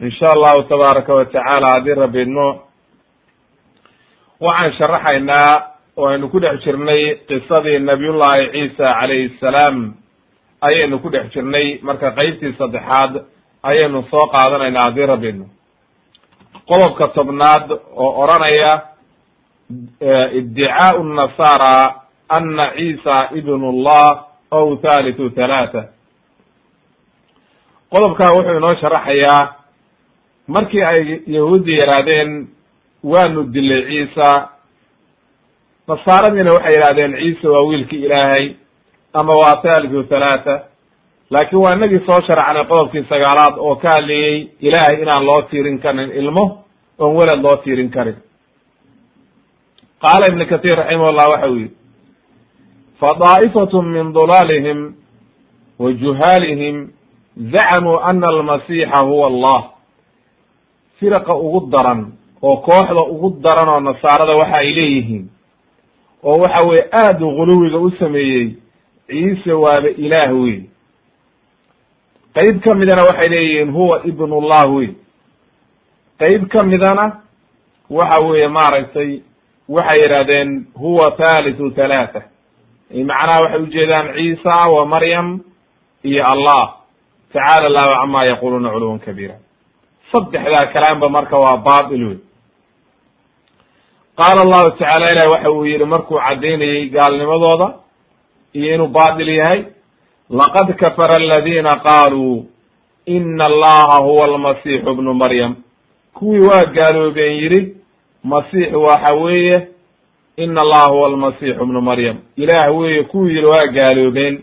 in sha allahu tabaaraka wa tacaala haddii rabbi idmo waxaan sharaxaynaa oo aynu ku dhex jirnay qisadii nabiyullahi ciisa calayhi salaam. Ayaynu ku dhex jirnay marka qeybtii saddexaad ayaynu soo qaadanaynaa haddii rabbi qodobka tobnaad oo odranaya iddicaau nasara ana ciisa ibn llah ow thalithu thalaatha qodobkaa wuxuu inoo sharaxayaa markii ay yahuuddi yidhaahdeen waanu dilay ciisa. Nasaaradiina waxay yidhahdeen ciisa waa wiilkii ilaahay ama waa thalithu thalaatha laakiin waa inagii soo sharacnay qodobkii sagaalaad oo ka hadlayey ilaahay inaan loo tiirin karin ilmo oon welad loo tiirin karin. Qaala ibn kathir raximahullah waxa uu yihi fadaa'ifatun min dulaalihim wa juhaalihim zacmuu ana almasiixa huwa allah firaqa ugu daran oo kooxda ugu daran oo nasaarada waxa ay leeyihiin oo waxa weye aada u guluwiga u sameeyey ciise waaba ilaah wey qeyb ka midana waxay leeyihiin huwa ibnullah wey qeyb ka midana waxa weeye maaragtay waxay yidhahdeen huwa thalithu thalaatha macnaha waxay ujeedaan ciisa wa maryam iyo allah. Tacaala allahu cama yaquluuna culuwan kabiira saddexdaa kalaamba marka waa baatil wey qaala allahu tacala ilahi waxa uu yihi markuu caddaynayey gaalnimadooda iyo inuu baatil yahay laqad kafara aladina qaaluu ina allaha huwa almasiixu bnu maryam. Kuwii waa gaaloobeen yidhi masiix waxa weeye ina allaha huwa almasiixu bnu maryam. Ilaah weeye kuwii yihi waa gaaloobeen.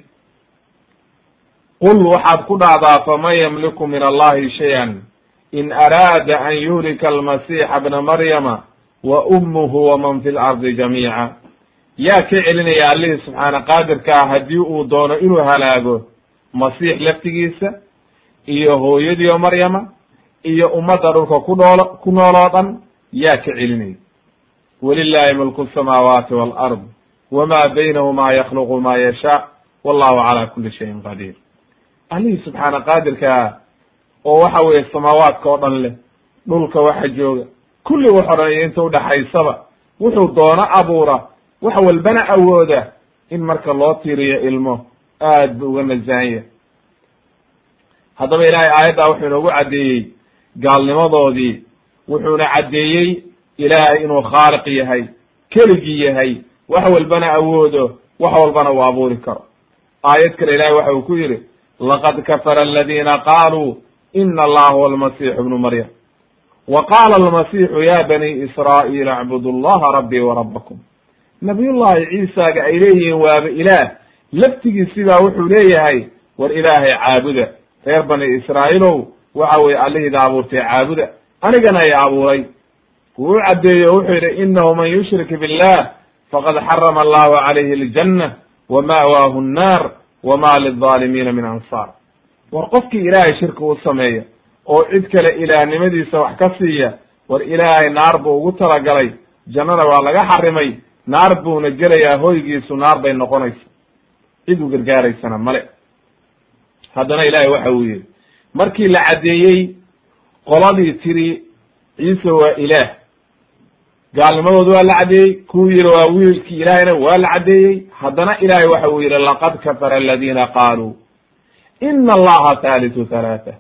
Qul waxaad ku dhahdaa faman yamliku min allahi shay-an in araada an yuhlika almasiixa bna maryama wa ummuhu waman fi lardi jamiica yaa ka celinaya allihii subxaana qaadirkaa haddii uu doono inuu halaago masiix laftigiisa iyo hooyadiio maryama iyo ummadda dhulka ku nool ku nool oo dhan yaa ka celinaya walilahi mulku samaawaati walard wama baynahuma yakhluqu ma yashaa wallahu cala kuli shayin qadiir allihii subxaana qaadirkaa oo waxa weeye samaawaadka oo dhan leh dhulka waxa jooga. Kulli wax o dhan iyo inta udhaxaysaba wuxuu doono abuura wax walbana awooda in marka loo tiiriyo ilmo aad bu uga nasahan yahay. Haddaba ilaahay aayaddaa wuxuu inoogu caddeeyey gaalnimadoodii wuxuuna caddeeyey ilaahay inuu khaaliq yahay keligii yahay wax walbana awoodo wax walbana uu abuuri karo. Aayad kale ilahay waxa uu ku yidhi laqad kafara aladina qaaluu ina allaha huwa almasiixu bnu maryam wa qaala almasiixu ya bani israa'iil acbudu llaha rabbii wa rabbakum nabiyullahi ciisaaga ay leeyihiin waaba ilaah laftigiisibaa wuxuu leeyahay war ilaahay caabuda reer bani israa'iilow waxa weye allihiida abuurtay caabuda anigana ay abuuray wuu caddeeye o wuxuu yidhi inahu man yushrik billah faqad xarama allahu calayhi aljanna wa ma'waahu nnaar wama lilظaalimiina min ansaar war qofkii ilaahay shirki u sameeya oo cid kale ilaahnimadiisa wax ka siiya war ilaahay naar buu ugu talagalay jannana waa laga xarimay naar buuna gelayaa hoygiisu naar bay noqonaysa. Cid u gargaaraysana male haddana ilaahay waxa uu yihi markii la caddeeyey qoladii tiri ciise waa ilaah. Gaalnimadooda waa la caddeeyey kuwuu yihi waa wiilkii ilaahayna waa la caddeeyey haddana ilaahay waxa uu yihi laqad kafara aladiina qaaluu ina allaha thalithu thalaatha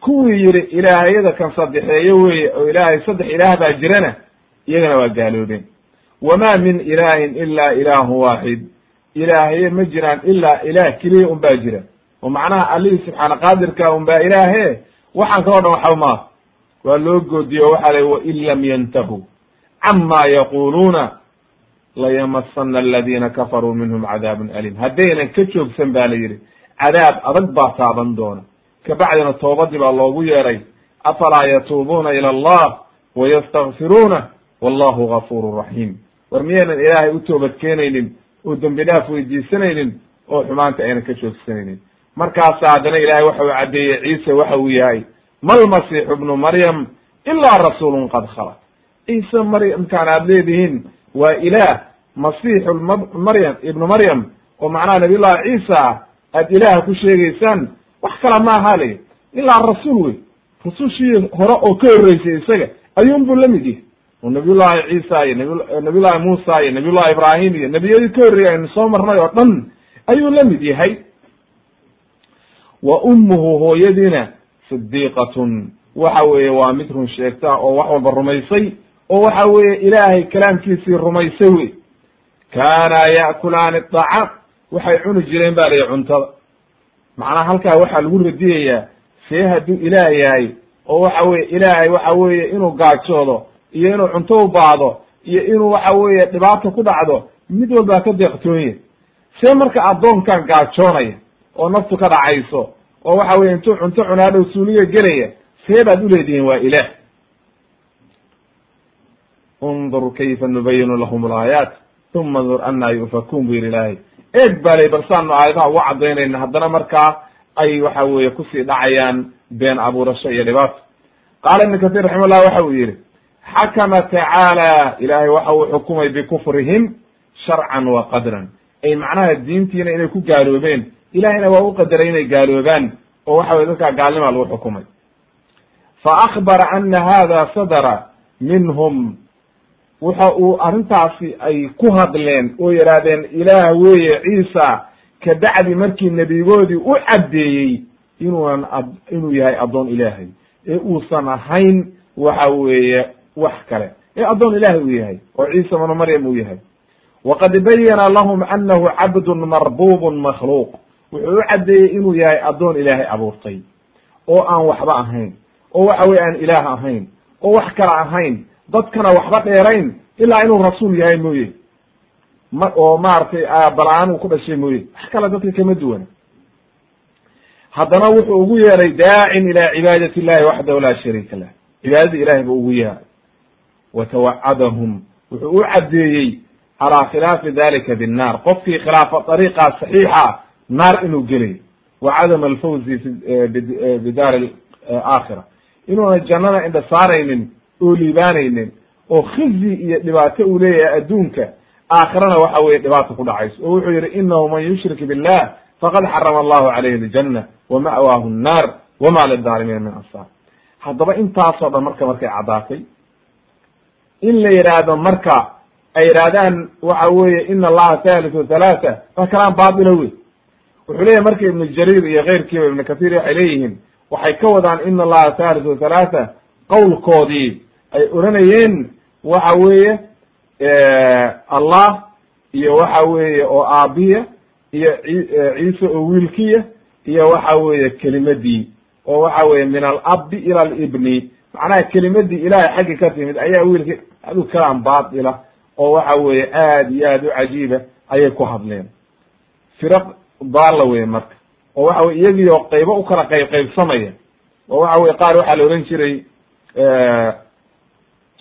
kuwii yihi ilaahayada kan saddexeeyo weye oo ilaahay saddex ilaah baa jirana iyagana waa gaaloobeen. Wamaa min ilaahin ila ilaahu waaxid ilaahaye ma jiraan ilaa ilaah keliya un baa jira. Oo macnaha allihii subxaana qaadirka un baa ilaahe? Waxaan kaloo dhan waxba maa waa loo goodiye o waxaa la wain lam yantahuu cama yaquluuna layamasana aladiina kafaruu minhum cadaabun alim haddaynan ka joogsan ba la yidhi cadaab adag baa taaban doona. Kabacdina toobadii baa loogu yeeray afalaa yatuubuuna ila allah wayastakfiruuna wallahu gafuru raxiim war miyaynan ilaahay u toobad keenaynin oo dembi dhaaf weydiisanaynin oo xumaanta aynan ka joogsanaynin markaasa haddana ilahay waxa uu caddeeyey ciise waxa uu yahay malmasiixu bnu maryam ilaa rasuulun qad khalat ciise maryamkaan aad leedihiin waa ilaah masiixu maryam ibnu maryam oo macnaha nabiy llahi ciisa aad ilaah ku sheegaysaan wax kala ma aha le ilaa rasuul wey. Rasushii hore oo ka horreysay isaga ayuun buu la mid yahay. Oo nabiyullahi ciisa iyo nabi nabiyullahi muusa iyo nabiyullahi ibrahim iyo nebiyadii ka horreeyay aynu soo marnay oo dhan ayuu la mid yahay. Wa ummuhu hooyadiina sidiiqatun waxa weeye waa mid run sheegta oo wax walba rumaysay oo waxa weeye ilaahay kalaamkiisii rumaysay wey. Kaanaa ya'kulaani dacaam waxay cuni jireen ba layihi cuntada. Macnaha halkaa waxaa lagu radiyayaa see hadduu ilaah yahay oo waxa weye ilaahay waxa weeye inuu gaajoodo iyo inuu cunto u baado iyo inuu waxa weeye dhibaata ku dhacdo mid walbaa ka deeqtoonya see marka addoonkan gaajoonaya oo naftu ka dhacayso oo waxa weye intuu cunto cunaadhow suuliga gelaya see baad uleedihiin waa ilaah. Undur kayfa nubayinu lahum alaayaat uma ndur anaa yufakuun bu yihi ilaahay eeg baa lay bal saanu aayadaha uga cadaynayna haddana markaa ay waxa weeye ku sii dhacayaan been abuurasho iyo dhibaato. Qaala ibnu katir raxima llah waxa uu yihi xakama tacaala ilaahay waxa uu xukumay bikufrihim sharcan wa qadran. Ay macnaha diintiina inay ku gaaloobeen. Ilahayna waa u qadaray inay gaaloobaan oo waxa weye dadkaa gaalnimaa lagu xukumay. Fa akbara ana hada sadara minhum waxa uu arrintaasi ay ku hadleen oo yidhaahdeen ilaah weeye ciisa kabacdi markii nebigoodii u caddeeyey inuunan inuu yahay addoon ilaahay. Ee uusan ahayn waxa weeye wax kale. Ee addoon ilaahay uu yahay oo ciisa bnu maryam uu yahay. Waqad bayana lahum anahu cabdun marbubun makhluuq. Wuxuu u caddeeyey inuu yahay addoon ilaahay abuurtay oo aan waxba ahayn oo waxa weye aan ilaah ahayn oo wax kala ahayn dadkana waxba dheerayn ilaa inuu rasuul yahay mooye. Ma oo maaragtay bala-aan uu ku dhashay mooye. Wax kale dadka kama duwana haddana wuxuu ugu yeeray daacin ila cibaadati illahi waxdahu laa shariika lah. Cibaadadii ilahay buu ugu yeeray watawacadahum wuxuu u caddeeyey calaa khilaafi dalika binnaar. Qofkii khilaafa dariiqaa saxiixa naar inuu gelay. Wa cadama alfawzi bidaari aakhira. Inuuna jannada indha saaraynin oo liibaanaynin oo khizi iyo dhibaato uu leeyahay adduunka aakhirana waxa weye dhibaato ku dhacayso. Oo wuxuu yihi inahu man yushrik billah faqad xarama allahu calayhi aljanna wa ma'waahu nnaar wama lidaalimiina min ansaar. Haddaba intaasoo dhan marka markay caddaatay in la yidhaahdo marka ay yidhaahdaan waxa weeye ina allaha thalithu thalaatha waa kalaan baatila wey wuxuu leeyahy marka ibnu jariir iyo keyrkiiba ibnu kathir waxay leeyihiin waxay ka wadaan ina allaha thalithu thalaatha qowlkoodii ay oranayeen waxa weeye allah iyo waxa weeye oo aabiya iyo ciise oo wiilkiya iyo waxa weeye kelimadii oo waxa weye min alabi ila alibni macnaha kelimadii ilahay xaggi ka timid ayaa wiilki adu kalaan baatila oo waxa weeye aad iyo aad u cajiiba ayay ku hadleen. Firaq daalla weye marka oo waxa weye iyagii oo qaybo u kala qayb qaybsamaya oo waxa weye qaar waxaa la ohan jiray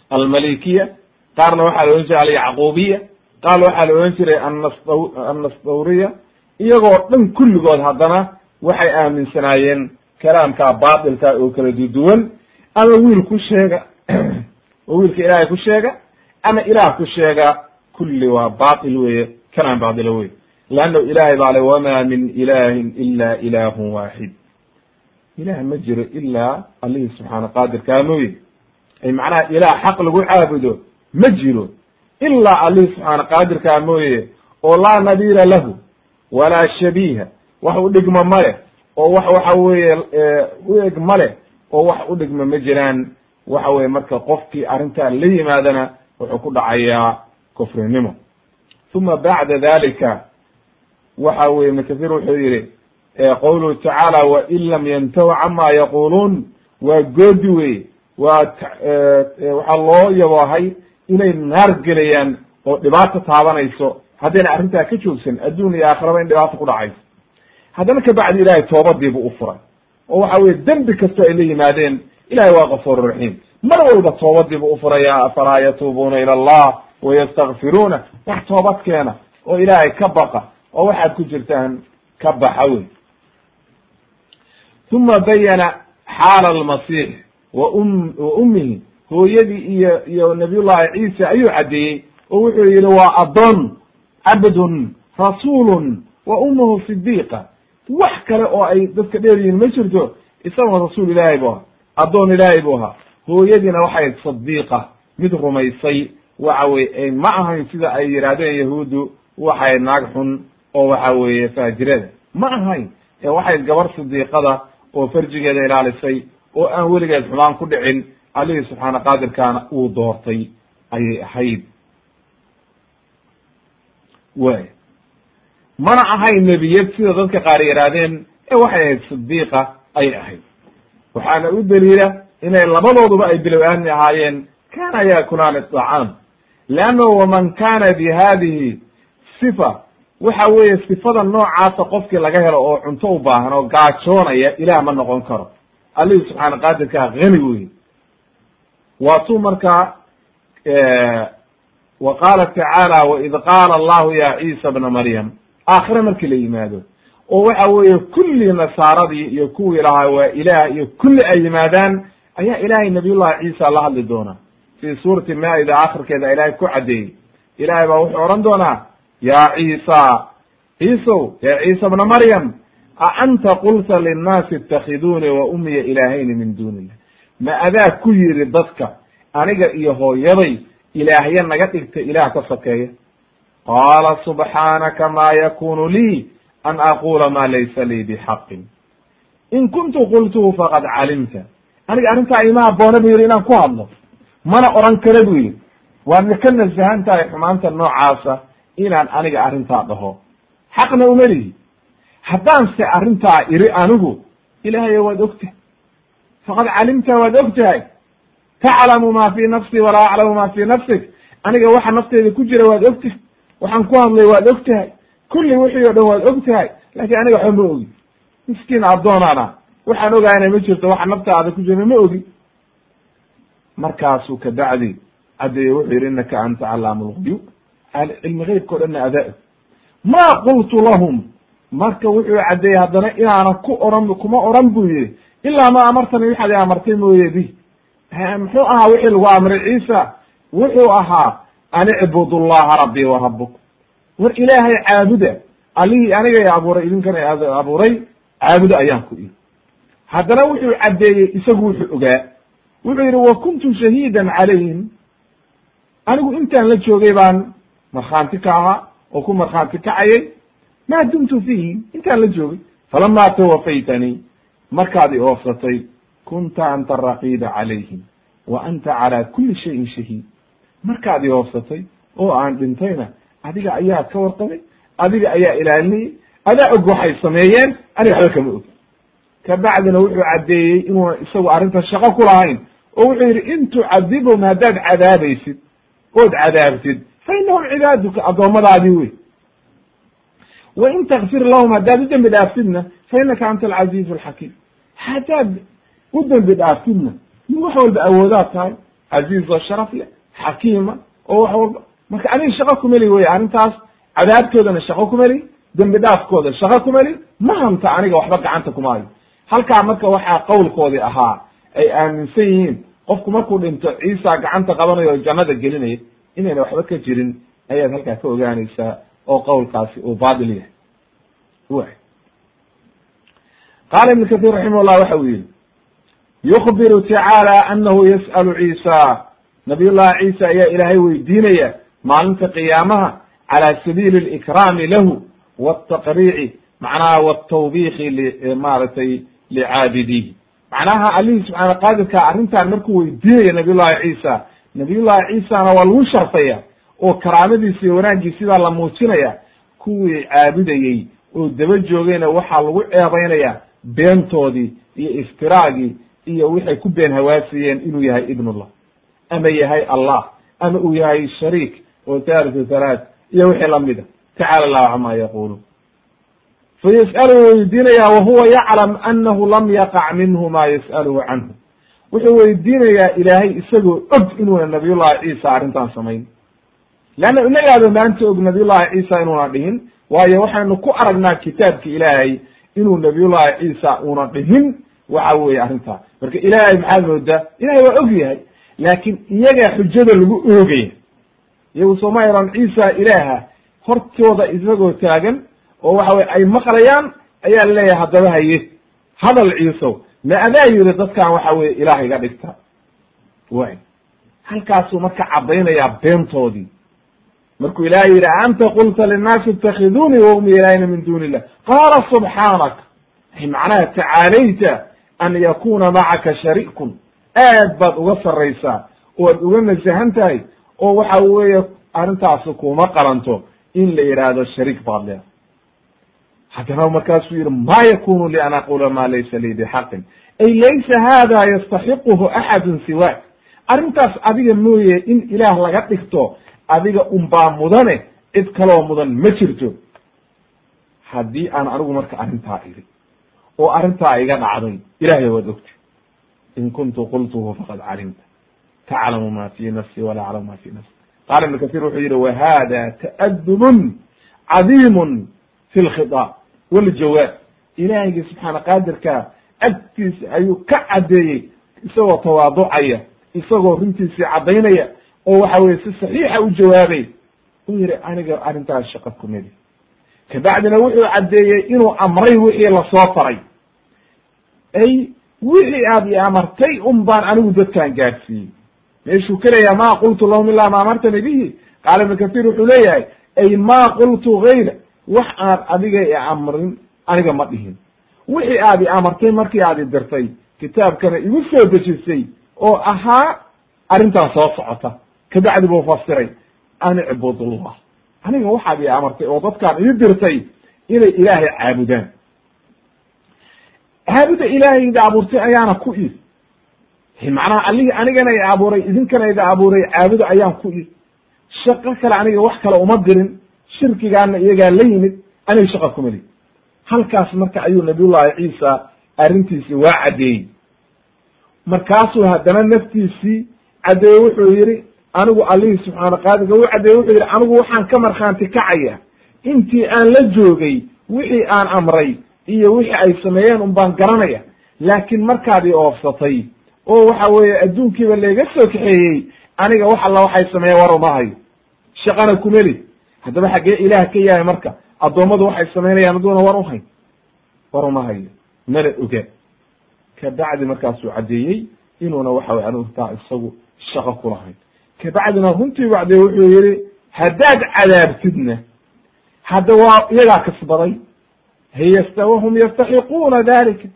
almalikiya qaarna waxaa la ohan jiray alyacqubiya qaar waxaa la ohan jiray annastaw annastawriya iyagoo dhan kulligood haddana waxay aaminsanaayeen kalaamkaa baatilka oo kala duduwan ama wiil ku sheega oo wiilka ilaahay ku sheega ama ilaah ku sheega kulli waa batil weeye kanaan baatilo wey leanna ilaahay baa le wamaa min ilahin ila ilaahun waaxid ilaah ma jiro ilaa allihii subxaana qaadirkaa mooye. ay macnaha ilaah xaq lagu caabudo ma jiro ilaa allihii subxaana qaadirkaa mooye oo laa nadiira lahu walaa shabiiha wax u dhigma male oo wax waxa weeye u eg male oo wax u dhigma ma jiraan. Waxa weye marka qofkii arrintaa la yimaadana wuxuu ku dhacayaa kufrinimo. Uma bacda dalika waxa weye ibn kathir wuxuu yihi qowluhu tacaala wain lam yantahu cama yaquluun waa goodi wey waa waxaa loo yaboohay inay naar gelayaan oo dhibaato taabanayso. Haddayna arrintaa ka joogsan adduun iyo aakhiraba in dhibaato ku dhacayso. Haddana kabacdi ilahay toobadiibu u furay. Oo waxa weye dembi kastoo ay la yimaadeen ilahay waa kafuur raxiim mar walba toobadiibu u furaya afalaa yatuubuuna ila allah wayastakfiruuna wax toobad keena oo ilaahay ka baqa oo waxaad ku jirtaan ka baxa wey uma bayana xaala almasiix wa um ummihi hooyadii iyo iyo nabiyullahi ciisa ayuu caddeeyey oo wuxuu yihi waa addoon cabdun rasuulun wa ummuhu sidiiqa wax kale oo ay dadka dheer yihiin ma jirto isagoo rasuul ilaahay bu ahaa addoon ilaahay buu ahaa. Hooyadiina waxay sadiiqa mid rumaysay waxa weye ma ahayn sida ay yidhaahdeen yahuuddu waxay naag xun oo waxa weeye faajirada. Ma ahayn ee waxay gabar sidiiqada oo farjigeeda ilaalisay oo aan weligeed xumaan ku dhicin allihii subxaana qaadirkaana uu doortay ayay ahayd. Way. Mana ahayn nebiyad sida dadka qaar yihaahdeen ee waxay ahayd sidiiqa ayay ahayd. Waxaana u daliila inay labadooduba ay bilow-aani ahaayeen kana yaakulaani acaam leannahu waman kana bi hadihi sifa waxa weeye sifada noocaasa qofkii laga helo oo cunto u baahan oo gaajoonaya ilaah ma noqon karo allihii subxaana qaadirkaa hani wey waatuu markaa wa qaala tacaala waid qaala allahu ya ciisa bna maryam aakhire markii la yimaado oo waxa weeye kulli nasaaradii iyo kuwii lahaa waa ilaah iyo kulli ay yimaadaan ayaa ilaahay nabiyullahi ciisa la hadli doonaa fii suurati maa-ida akhirkeeda ilaahay ku caddeeyey. Ilahay baa wuxuu odhan doonaa ya ciisa ciisow ya ciisa bna maryam a anta qulta linnaasi itakhiduuni wa umiya ilaahayni min duuni illah ma adaa ku yidhi dadka aniga iyo hooyaday ilaahya naga dhigta ilaah ka sokeeya? Qaala subxaanaka ma yakunu lii an aqula ma laysa lii bixaqin. In kuntu qultuhu faqad calimta. Aniga arrintaa ima aboona bu yidhi inaan ku hadlo. Mana oran kara bu yidhi. Waadna ka nasahan tahay xumaanta noocaasa inaan aniga arrintaa dhaho. Xaqna uma lihi haddaan se arrintaa iri anigu ilaahayo waad ogtahay. Faqad calimta waad og tahay taclamu ma fi nafsi walaa aclamu ma fi nafsik. Aniga waxa nafteyda ku jira waad og tahay waxaan ku hadlay waad og tahay kulli wixii o dhan waad og tahay laakiin aniga waxba ma ogi. Miskiin addoonana waxaan ogaana ma jirto waxa naftaada ku jira ma ogi. Markaasuu kabacdi caddeeye wuxuu yidhi innaka anta callaamu lguyub cilmi geybka o dhanna adaa ma qultu lahum marka wuxuu caddeeyey haddana inaana ku oran kuma oran buu yihi ilaa ma amartani waxaad i amartay mooye bi. Muxuu ahaa wixii lagu amray ciisa? Wuxuu ahaa an icbudu llaha rabbii wa rabbuk war ilaahay caabuda allihii anigay abuuray idinkana abuuray caabudo ayaan ku iri haddana wuxuu caddeeyey isagu wuxuu ogaa. Wuxuu yidhi wa kuntu shahiidan calayhim. Anigu intaan la joogay baan markhaanti ka ahaa oo ku markhaanti kacayay maa dumtu fiihi intaan la joogay falama tawafaytanii markaad i oofsatay kunta anta araqiiba calayhim wa anta calaa kuli shayin shahiid markaad i oofsatay oo aan dhintayna adiga ayaa ka warqabay adiga ayaa ilaalinayay adaa og waxay sameeyeen aniga waxba kama og kabacdina wuxuu caddeeyey inuuna isagu arrinta shaqo ku lahayn oo wuxuu yidhi in tucadibhum haddaad cadaabaysid ood cadaabtid fa inahum cibaaduka addoommadaadii wey wa in takfir lahum haddaad u dembi dhaaftidna fa inaka anta alcaziizu alxakiim haddaad u dembi dhaaftidna min wax walba awoodaad tahay caziiz oo sharaf leh xakiima oo wax walba marka aniga shaqo kumeli wey arrintaas cadaabtoodana shaqo kumeli dembi dhaafkooda shaqo kumeli ma hanta aniga waxba gacanta kumaayo halkaa marka waxaa qowlkoodii ahaa ay aaminsan yihiin qofku markuu dhinto ciisa gacanta qabanayo oo jannada gelinaya inayna waxba ka jirin ayaad halkaa ka ogaanaysaa oo qowlkaasi uu baatil yahay. Qaala ibnu kahiir raximah llah waxa uu yihi yukbiru tacaala anahu yas'alu ciisa. Nabiy llahi ciisa ayaa ilaahay weydiinaya maalinta qiyaamaha cala sabiili likraami lahu wtaqriici macnaha wtawbiiki maaragtay licaabidihi macnaha allihii subxaana qaadirka arrintan markuu weydiinaya nabiy llahi ciisa nabiy llahi ciisana waa lagu sharfaya oo karaamadiisa iyo wanaaggiisi baa la muujinaya kuwii caabudayey oo daba joogayna waxaa lagu ceebaynaya beentoodii iyo iftiraagii iyo waxay ku been hawaasiyeen inuu yahay ibnullah ama yahay allah ama uu yahay shariik oo thalithu thalath iyo wixii lamida tacala allahu cama yaquluun fayas'alu weydiinaya wahuwa yaclam anahu lam yaqac minhu ma yas'aluhu canhu. Wuxuu weydiinayaa ilaahay isagoo og inuuna nabiyullahi ciisa arrintan samayn leanna inagaaba maanta og nabiyullahi ciisa inuuna dhihin waayo waxaynu ku aragnaa kitaabki ilaahay inuu nabiyullahi ciisa una dhihin. Waxa weye arrintaa marka ilaahay maxaad moodaa? Ilahay waa og yahay laakin iyagaa xujada lagu oogaya iyagu sooma eran ciisa ilaaha hortooda isagoo taagan oo waxa weye ay maqlayaan ayaa la leeyahay haddaba haye. Hadal ciisow ma adaa yiri dadkan waxa weye ilaah iga dhigta. Way halkaasuu marka caddaynayaa beentoodii markuu ilahay yidhi anta qulta linnaasi itakidunii wahum ilaahina min duni illah qaala subxaanak macnaha tacaalayta an yakuna macaka sharikun aad baad uga sarraysaa oad uga nasahan tahay oo waxa weeye arrintaasi kuma qalanto in la yidhaahdo shariik baad leedahay. Haddana markaasuu yihi ma yakunu li an aqula ma laysa lii bixaqin. Ay laysa hada yastaxiquhu axadun siwaak. Arrintaas adiga mooye in ilaah laga dhigto adiga unbaa mudane cid kaloo mudan ma jirto. Haddii aan anigu marka arrintaa iri oo arrintaa iga dhacday ilahay waad ogta in kuntu qultuhu faqad calimta. Taclamu ma fi nafsi wala aclamu ma fi nafsi. Qaala ibnu kahiir wuxuu yihi wahada ta'adubun cadiimun fi lkhitaab waljawaab ilaahaygi subxaana qaadirka agtiisa ayuu ka caddeeyey isagoo tawaaducaya isagoo runtiisii caddaynaya oo waxa weye si saxiixa u jawaabay. Uu yihi aniga arrintaas shaqa kumidi kabacdina wuxuu caddeeyey inuu amray wixii la soo faray. Ay wixii aad i amartay un baan anigu dadkaan gaadhsiiyey. Meeshuu ka leeyahay ma qultu lahum ilaa ma amartani bihi qaala ibnu kahiir wuxuu leeyahay ay ma qultu gayra wax aan adiga i amrin aniga ma dhihin. Wixii aad i amartay markii aad i dirtay kitaabkana igu soo dejisay oo ahaa arrintaas soo socota kabacdi buu fasiray an icbudullah aniga waxaad i amartay oo dadkaan ii dirtay inay ilaahay caabudaan. Caabuda ilaahay ida abuurtay ayaana ku id macnaha allihii anigana i abuuray idinkana ida abuuray caabuda ayaan ku id shaqo kale aniga wax kale uma dirin shirkigaana iyagaa la yimid aniga shaqa kumali halkaas marka ayuu nabiyullahi ciisa arrintiisi waa caddeeyey. Markaasuu haddana naftiisii caddeeye wuxuu yihi anigu allihii subxaana qaadirka u caddeeye wuxuu yihi anigu waxaan ka markhaanti kacaya intii aan la joogay wixii aan amray iyo wixii ay sameeyeen un baan garanaya laakiin markaad i oofsatay oo waxa weeye adduunkiiba layga soo kaxeeyey aniga wax alla waxay sameeyeen war uma hayo shaqana kumeli haddaba xaggee ilaah ka yahay marka addoommadu waxay samaynayaan aduuna war uhayn war uma hayo mana oga kabacdi markaasuu caddeeyey inuuna waxa weye anigu taa isagu shaqo kulahayn kabacdina runtii bacdee wuxuu yihi haddaad cadaabtidna hadda waa iyagaa kasbaday hiyasta wahum yastaxiquuna dalika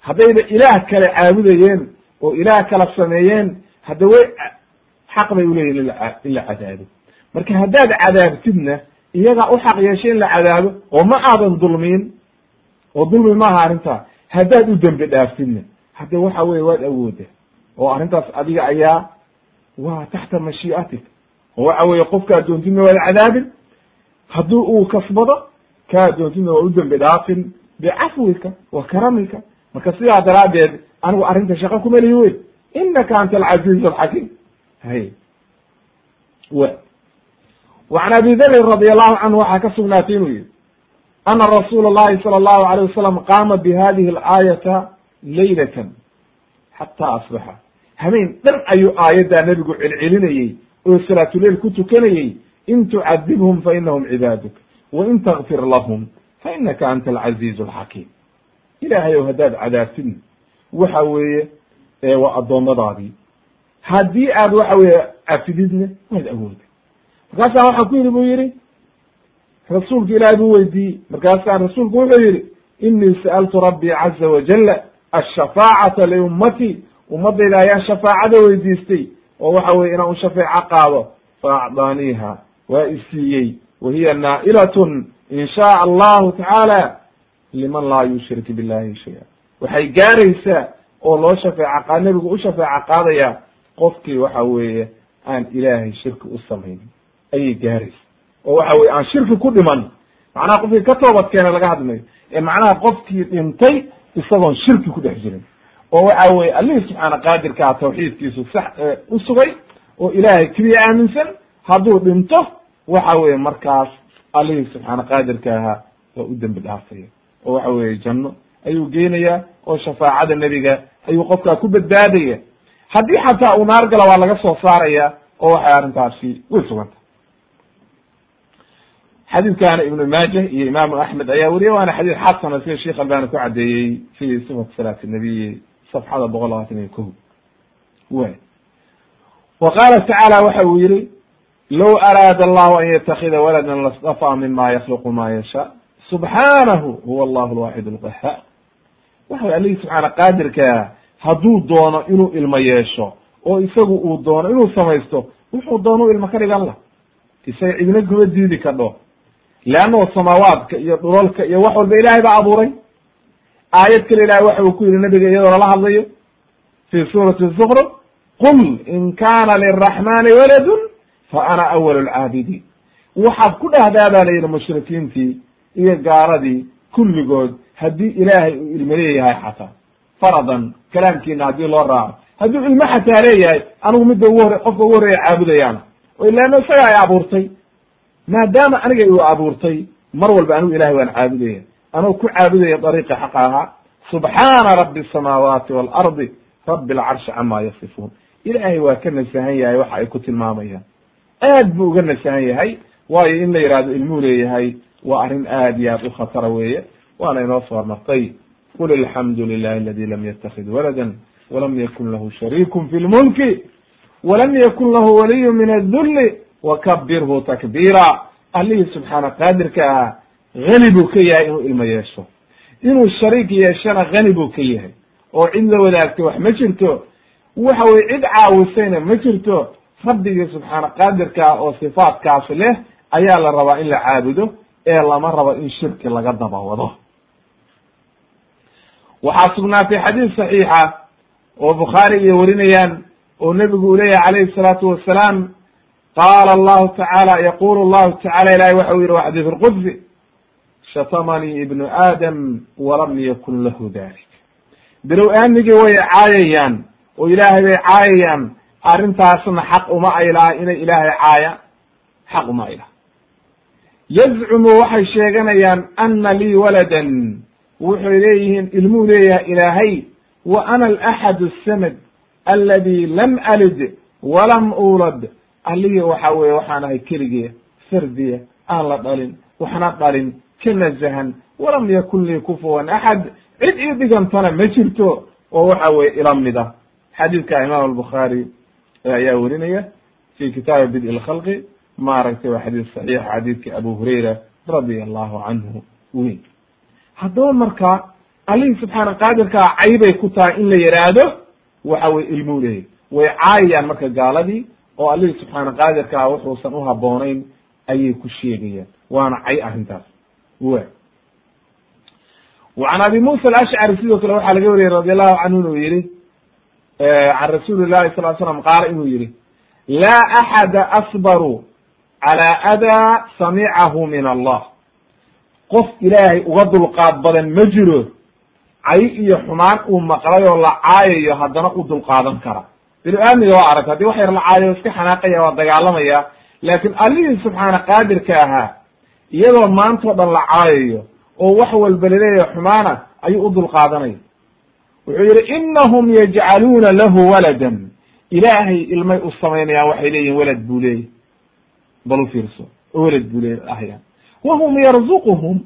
haddayba ilaah kale caabudayeen oo ilaah kala sameeyeen hadda way xaq bay uleeyihin in la cadaabo marka haddaad cadaabtidna iyagaa u xaq yeeshay in la cadaabo oo ma aadan dulmiin oo dulmi maaha arrintaa haddaad u dembi dhaaftidna hadda waxa weye waad awooda. Oo arrintaas adiga ayaa waa taxta mashiiatik. Oo waxa weeye qofkaa doontina waa la cadaabin haddii uu kasbado kaa doontina waa u dembi dhaafin. Bicafwika wa karamika. Marka sidaa daraaddeed anigu arrinta shaqo kuma lihi wey inaka anta alcaziiz alxakiim hay. W wacan abi dherin radi allahu canhu waxaa ka sugnaatay inuu yihi ana rasuula اllahi salى allahu alayh wasalam qaama bi alaayata laylatan xata asbaxa habeen dhan ayuu aayaddaa nebigu celcelinayey oo salaatuleil ku tukanayey in tucadibhum fa inahum cibaaduk wa in takfir lahum fa inaka anta alcaziizu alxakiim ilaahay ow haddaad cadaabtidna waxa weeye waa addoommadaadii haddii aad waxa weeye cafididna waad awooda markaasaa waxaan ku yidhi bu yidhi rasuulka ilaahay buu weydiiyey. Markaasaa rasuulku wuxuu yidhi inii sa'altu rabbii caza wajala ashafaacata liummatii ummadayda ayaa shafaacada weydiistay oo waxa weye inaan u shafeeco qaado fa acdaaniiha waa isiiyey wa hiya naa'ilatun in shaaa allahu tacaala liman laa yushrik billahi shaya. Waxay gaaraysaa oo loo shafeeca qa nebigu u shafeeca qaadaya qofkii waxa weeye aan ilaahay shirki u samaynin. Ayay gaaraysa oo waxa weye aan shirki ku dhiman. Macnaha qofkii ka toobad keena laga hadlayo ee macnaha qofkii dhintay isagoon shirki ku dhex jirin oo waxa weye allihii subxaana qaadirkaa tawxiidkiisu sax u sugay oo ilaahay keliya aaminsan hadduu dhinto waxa weye markaas allihii subxaana qaadirka ahaa waa u dembi dhaafaya oo waxa weye janno ayuu geynayaa oo shafaacada nebiga ayuu qofkaa ku badbaadaya. Haddii xataa uu naar gala waa laga soo saaraya oo waxay arrintaasi way suganta. Xadiidkana ibnu maajah iyo imaamu axmed ayaa weriye waana xadiid xasana sida sheekh albani ku caddeeyey fi sifat salaati nabiyi safxada boqol labaatan iyo ko wa qaala tacaala waxa uu yihi low araada allahu an yatakida waladan lastafaa mima yakhluqu ma yasha subxaanahu huwa allahu alwaxid alqahaar waxa alihi subxaana qaadirkaa hadduu doono inuu ilmo yeesho oo isagu uu doono inuu samaysto wuxuu doono ilmo ka dhigan lah isaga cidina kuma diidi kadho leannao samaawaadka iyo dhulalka iyo wax walba ilaahay baa abuuray aayad kale ilahay waxa uu ku yihi nabiga iyadoo lala hadlayo fi suurati zukruf qul in kana liraxmani waladun fa ana awal lcaabidiin waxaad ku dhahdaa baa la yidhi mushrikiintii iyo gaaladii kulligood haddii ilaahay uu ilmo leeyahay xataa faradan kalaamkiina haddii loo raaco. Hadduu ilmo xataa leeyahay anigu midda ugu hore qofka ugu horreeya caabudayaan oo ilaano isaga ay abuurtay. Maadaama aniga uu abuurtay mar walba anigu ilahay waan caabudaya anoo ku caabudaya dariiqi xaqa ahaa subxaana rabbi asamaawaati waalardi rabbi alcarshi camaa yasifuun ilaahay waa ka nasahan yahay waxa ay ku tilmaamayaan aad buu uga nasahan yahay waayo in la yihahdo ilmuu leeyahay waa arrin aad iyo aad u khatara weeye waana inoo soo hormartay qul alxamdu lilahi aladi lam yatakid walada walam yakun lahu shariiku fi lmulki walam yakun lahu waliyu min adulli wakabirhu takbiira allihii subxaana qaadirka ahaa hani buu ka yahay inuu ilmo yeesho. Inuu shariik yeeshana hani buu ka yahay. Oo cid la wadaagto wax ma jirto. Waxa weye cid caawisayna ma jirto. Rabbigii subxaana qaadirka ah oo sifaatkaas leh ayaa la rabaa in la caabudo ee lama rabo in shirki laga daba wado waxaa sugnaatay xadiis saxiixa oo bukhaari iyo werinayaan oo nebigu uu leeyahay calayhi salaatu wasalaam qaala allahu tacaala yaqulu llahu tacala ilahi waxa u yihi wa xadiis lqudsi shatamanii ibnu aadam walam yakun lahu dalik bilow aamigii way caayayaan oo ilaahay bay caayayaan arrintaasna xaq uma ay laha inay ilaahay caayaan xaq uma ay laha yazcumu waxay sheeganayaan ana lii waladan. Waxay leeyihiin ilmuu leeyahay ilaahay wa ana alaxad asamad aladi lam alid walam ulad allihii waxa weye waxaan ahay keligiya fardiya aan la dhalin waxna dhalin ka nazahan walam yakun lii kufuwan axad cid ii dhigantana ma jirto oo waxa weye ila mid ah. Xadiidka imaam albukhaari ayaa werinaya fi kitaabi bid lkhalqi maaragtay waa xadiis saxiix xadiidki abu hurayra radia allahu canhu weyn. Haddaba marka allihii subxaana qaadirkaa caybay ku tahay in la yidhaahdo waxa weye ilmuu leeyahy way caayayaan marka gaaladii oo allihii subxaana qaadirkaa wuxuusan u haboonayn ayay ku sheegayaan. Waana cay arrintaas can abi musa alashcari sidoo kale waxaa laga wariyey radi allahu canhu inuu yihi can rasuuli llahi sal slam qaala inuu yihi laa axada asbaru calaa adaa samicahu min allah. Qof ilaahay uga dulqaad badan ma jiro cay iyo xumaan uu maqlay oo la caayayo haddana u dulqaadan kara. Binu aadmiga waa arag haddii wax yar la caayo iska xanaaqaya waa dagaalamaya laakiin allihii subxaana qaadirka ahaa iyadoo maantao dhan la caayayo oo wax walba la leeyahay xumaana ayuu u dulqaadanaya wuxuu yihi inahum yajcaluuna lahu waladan. Ilaahay ilmay u samaynayaan waxay leeyihiin welad buu leeyahy bal u fiirso welad buu leey ahya wahum yarzuquhum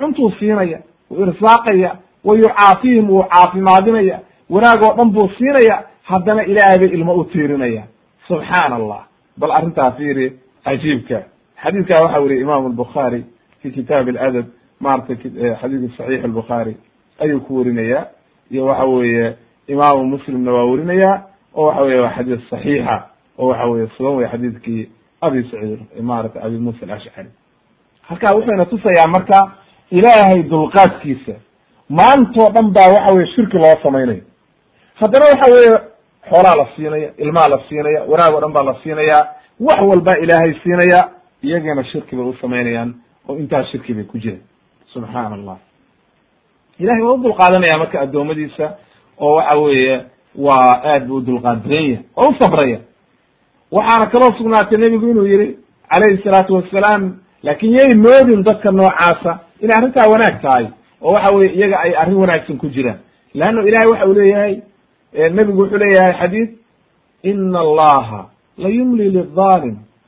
cuntuu siinaya u irsaaqaya wa yucaafihim wuu caafimaadinaya. Wanaag oo dhan buu siinaya haddana ilaahay bay ilmo u tiirinaya. Subxaan allah bal arrintaa fiiri cajiibka xadiidkaa waxa weriye imam albukhaari fi kitaab aladab maratay xadiidka saxiix albukhaari ayuu ku werinaya iyo waxa weeye imaamu muslimna waa werinaya oo waxa weye waa xadiis saxiixa oo waxa weye sugan wey xadiidkii abi saciid maarata abi musa alashcari halkaa wuxuyna tusayaa marka ilaahay dulqaadkiisa maantoo dhan baa waxa weye shirki loo samaynayo. Haddana waxa weeye xoolaa la siinaya ilmaa la siinaya wanaag o dhan baa la siinaya wax walbaa ilaahay siinaya iyagana shirki bay u samaynayaan oo intaas shirki bay ku jiraan subxaan allah ilahay waa u dulqaadanaya marka addoommadiisa oo waxa weeye waa aad bu u dulqaadiranya oo u sabraya waxaana kaloo sugnaatay nebigu inuu yihi calayhi salaatu wassalaam laakin yay moodin dadka noocaasa inay arrintaa wanaag tahay oo waxa weye iyaga ay arrin wanaagsan ku jiraan. Leanna ilahay waxa uu leeyahay nebigu wuxuu leeyahay xadiid ina allaha la yumli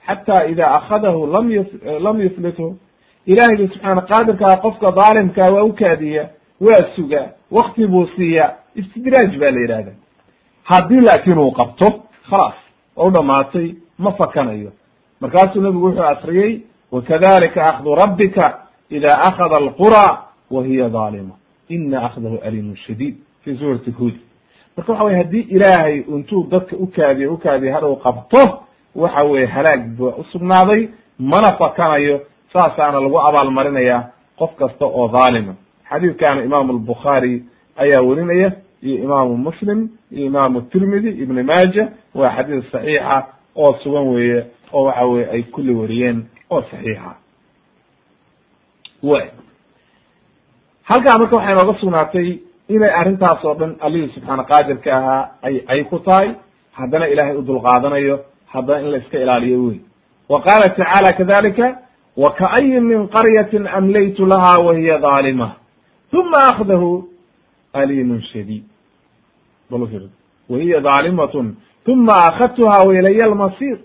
xata ida akadahu lam lam yuflithu ilahayga subxaana qaadirkaa qofka dhaalimkaa waa u kaadiya waa sugaa wakti buu siiya istidraaj ba la yidhahda haddii laakin uu qabto khalaas oo u dhamaatay ma fakanayo. Markaasuu nebigu wuxuu akriyey wakadalika akdu rabbika ida akada alqura wa hiya dhaalima ina akdahu alimun shadiid. Fi suurati hud marka waxa weye haddii ilaahay intuu dadka ukaadiyo ukaadiyo hadhow qabto waxa weye halaag baa usugnaaday mana fakanayo saasaana lagu abaalmarinaya qof kasta oo dhaalima xadiidkaana imaamu albukhaari ayaa werinaya iyo imaamu muslim iyo imaamu tirmidi ibn maaja waa xadiis saxiixa oo sugan weeye oo waxa weye ay kulli wariyeen oo saxiixa. Way. Halkaa marka waxay nooga sugnaatay inay arrintaas oo dhan allihii subxaana qaadirka ahaa ay ay ku tahay haddana ilaahay u dulqaadanayo haddana in la iska ilaaliyo wey wa qaala tacaala kadalika wa kaayin min qaryatin amlaytu laha wa hiya dhaalima uma akdahu alimun shadiid. Balfir wa hiya dhaalimatun uma akadtuha wailaya almasir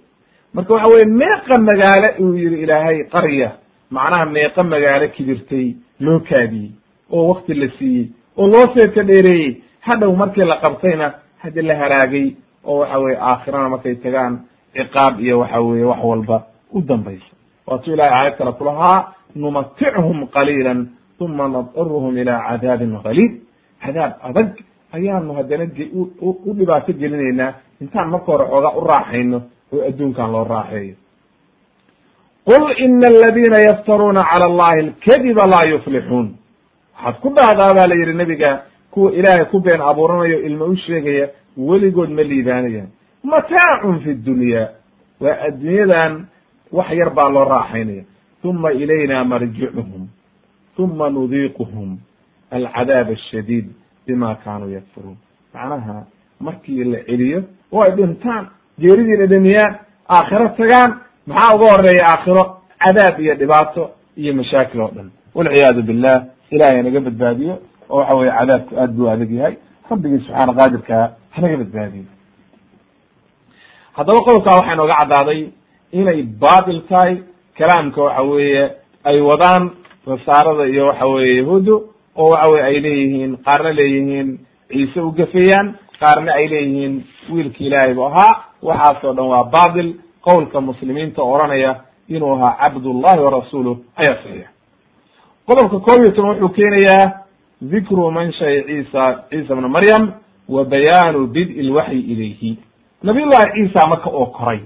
marka waxa weye meeqa magaalo uu yihi ilaahay qarya. Macnaha meeqa magaalo kibirtay loo kaadiyey oo wakti la siiyey oo loo seedka dheereeyey. Hadhow markii la qabtayna haddi la haraagay oo waxa weye aakhirana markay tagaan ciqaab iyo waxa weye wax walba u dambaysa. Waatuu ilahay aayad kale kulahaa numatichum qaliila uma nadruhum ila cadaabin galiid cadaab adag ayaanu haddana u dhibaato gelinaynaa intaan marka hore xoogaa u raaxayno oo adduunkan loo raaxeeyo. Qul ina aladina yaftaruuna cala allahi alkadiba laa yuflixuun waxaad ku dhahdaa baa la yidhi nebiga kuwa ilaahay ku been abuuranayo ilmo u sheegaya weligood ma liibaanayaan mataacun fi dunya. Waa adduunyadan wax yar baa loo raaxaynaya. Uma ilayna marjicuhum uma nudiiquhum alcadaab ashadiid bima kaanuu yakfuruun. Macnaha markii la celiyo oo ay dhintaan. Geeridii dhadhamiyaan aakhiro tagaan. Maxaa uga horreeya aakhiro? Cadaab iyo dhibaato iyo mashaakil oo dhan. Walciyaadu billah ilahay hanaga badbaadiyo. Oo waxa weye cadaabku aad buu adag yahay. Rabbigii subxaana qaadirkaa hanaga badbaadiyo haddaba qodobkaa waxaa inooga caddaaday inay baatil tahay kalaamka waxa weeye ay wadaan nasaarada iyo waxa weye yahuuddu oo waxa weye ay leeyihiin qaarna leeyihiin ciise u gafeeyaan qaarna ay leeyihiin wiilki ilaahay bu ahaa. Waxaasoo dhan waa baatil. Qowlka muslimiinta oranaya inuu ahaa cabdullahi warasuuluh ayaa saxiix qodobka koob iyo toban wuxuu keenayaa dikru man shay ciisa ciisa bna maryam wa bayaanu bid-i lwaxyi ilayhi nabiyullahi ciisa marka oo koray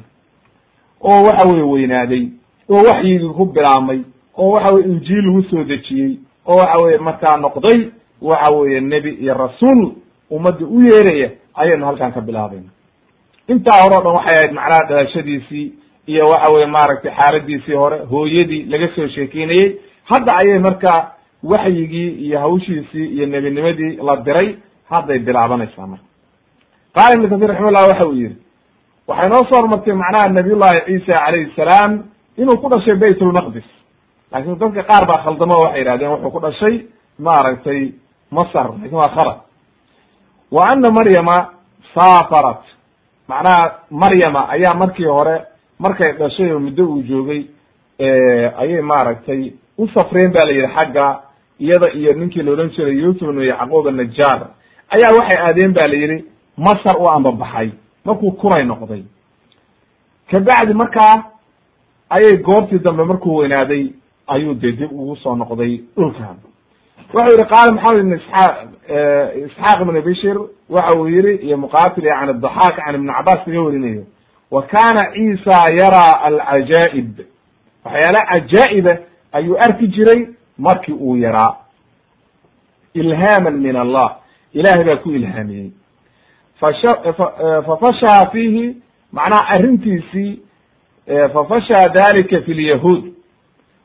oo waxa weye weynaaday oo waxyigii ku bilaabmay oo waxa weye injiil lagu soo dejiyey oo waxa weye markaa noqday waxa weye nebi iyo rasuul ummadda u yeeraya ayaynu halkan ka bilaabayna intaa hore o dhan waxay ahayd macnaha dhalashadiisii iyo waxa weye maaragtay xaaladiisii hore hooyadii laga soo sheekeynayey. Hadda ayay marka waxyigii iyo hawshiisii iyo nebinimadii la diray hadday bilaabanaysaa marka qaala ibnu kathir raximahullah waxa uu yihi waxay noo soo hormartay macnaha nabiyullahi ciisa calayhi salaam inuu ku dhashay bayt lmaqdis laakiin dadka qaar baa khaldamo waxay yihahdeen wuxuu ku dhashay maaragtay masar laakiin waa khalad. Wa ana maryama saafarat. Macnaha maryama ayaa markii hore markay dhashay oo muddo uu joogay ayay maaragtay u safreen ba la yidhi xagga iyada iyo ninkii la odhan jiray yusuf ibnu yacquub annajaar ayaa waxay aadeen ba la yidhi masar u ambabaxay markuu kunay noqday. Kabacdi markaa ayay goortii dambe markuu weynaaday ayuu de dib ugu soo noqday dhulkan. Wuxuu yihi qaala maxamed ibn isxaaq isxaaq ibn bishir waxa uu yihi iyo muqatil yani daxaak can ibn cabas kaga warinayo wa kana ciisa yaraa alcajaa'ib waxyaala cajaa'iba ayuu arki jiray markii uu yaraa. Ilhaaman min allah. Ilahay baa ku ilhaamiyey fafashaa fiihi macnaha arrintiisii fafashaa dalika fi lyahuud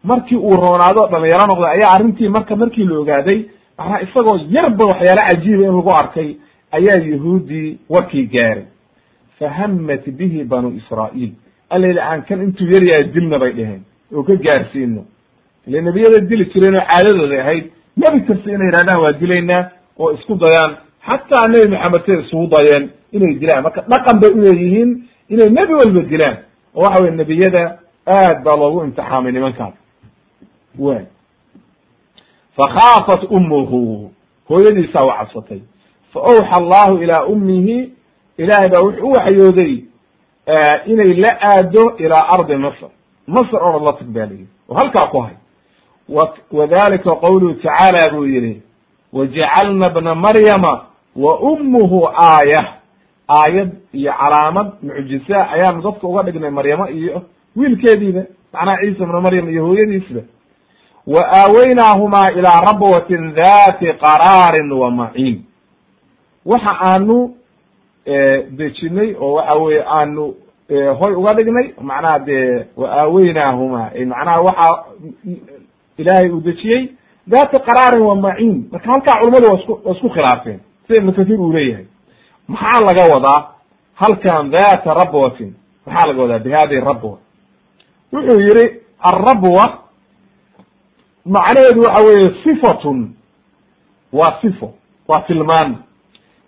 markii uu roonaado dhalinyaro noqday ayaa arrintii marka markii la ogaaday macnaha isagoo yarba waxyaala cajiiba in lagu arkay ayaa yahuudii warkii gaaray. Fahamat bihi banu israa'iil. Alla yidhi aan kan intuu yaryahay dilna bay dheheen oo ka gaarsiino ile nebiyada dili jireen oo caadadooda ahayd nebi kasta inay yidhahdaan waa dilaynaa oo isku dayaan xataa nebi maxamed say isugu dayeen inay dilaan marka dhaqan bay uleeyihiin inay nebi walba dilaan oo waxa weye nebiyada aad baa loogu imtixaamay nimankaas. Way fakhaafat umuhu hooyadiisaa u cabsatay. Fa awxa allahu ilaa ummihi. Ilaahay baa wuxuu u waxyooday inay la aado ilaa ardi masr. Masr orod la tag oo halkaa ku hay. Wadalika qawluhu tacaala buu yihi wajacalna bna maryama wa ummuhu aayah aayad iyo calaamad mucjisa ayaanu dadka uga dhignay maryamo iyo wiilkeediiba macnaha ciisa bna maryam iyo hooyadiisba wa aaweynaahumaa ilaa rabwatin dati qaraarin wa maciin. Waxa aanu dejinay oo waxa weye aanu hoy uga dhignay macnaha dee wa aaweynaahumaa macnaha waxa ilaahay uu dejiyey dati qaraarin wa maciin. Marka halkaa culamadu waa isku waa isku khilaafeen sida ibnu kathir uu leeyahay? Maxaa laga wadaa? Halkan data rabwatin maxaa laga wadaa? Bihadi rabwa wuxuu yihi alrabwa macnaheedu waxa weeye sifatun. Waa sifo waa tilmaan.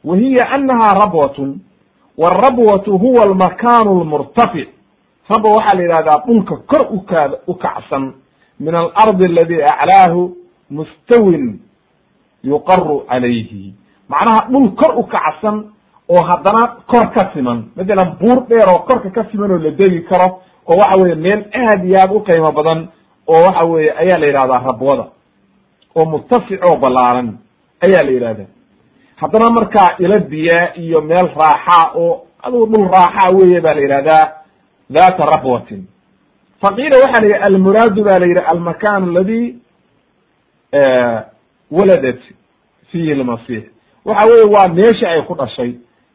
Wa hiya anaha rabwatun wاrabwatu huwa almakanu lmurtafic rabwa waxaa la yidhahdaa dhulka kor ukaa ukacsan min alardi aladi aclaahu mustawin yuqaru calayhi macnaha dhul kor u kacsan oo haddana kor ka siman. Matalan buur dheer oo korka ka siman oo la degi karo oo waxa weye meel aad iyo aad u qiimo badan oo waxa weye ayaa la yidhahdaa rabwada. Oo murtafic oo ballaaran ayaa la yidhahdaa. Haddana markaa ila biyaa iyo meel raaxa oo adugu dhul raaxa weye ba la yidhahdaa dhata rabwatin. Faqiila waxa la yidhi almuraadu ba la yidhi almakan aladi waladat fihi lmasix waxa weye waa meesha ay ku dhashay.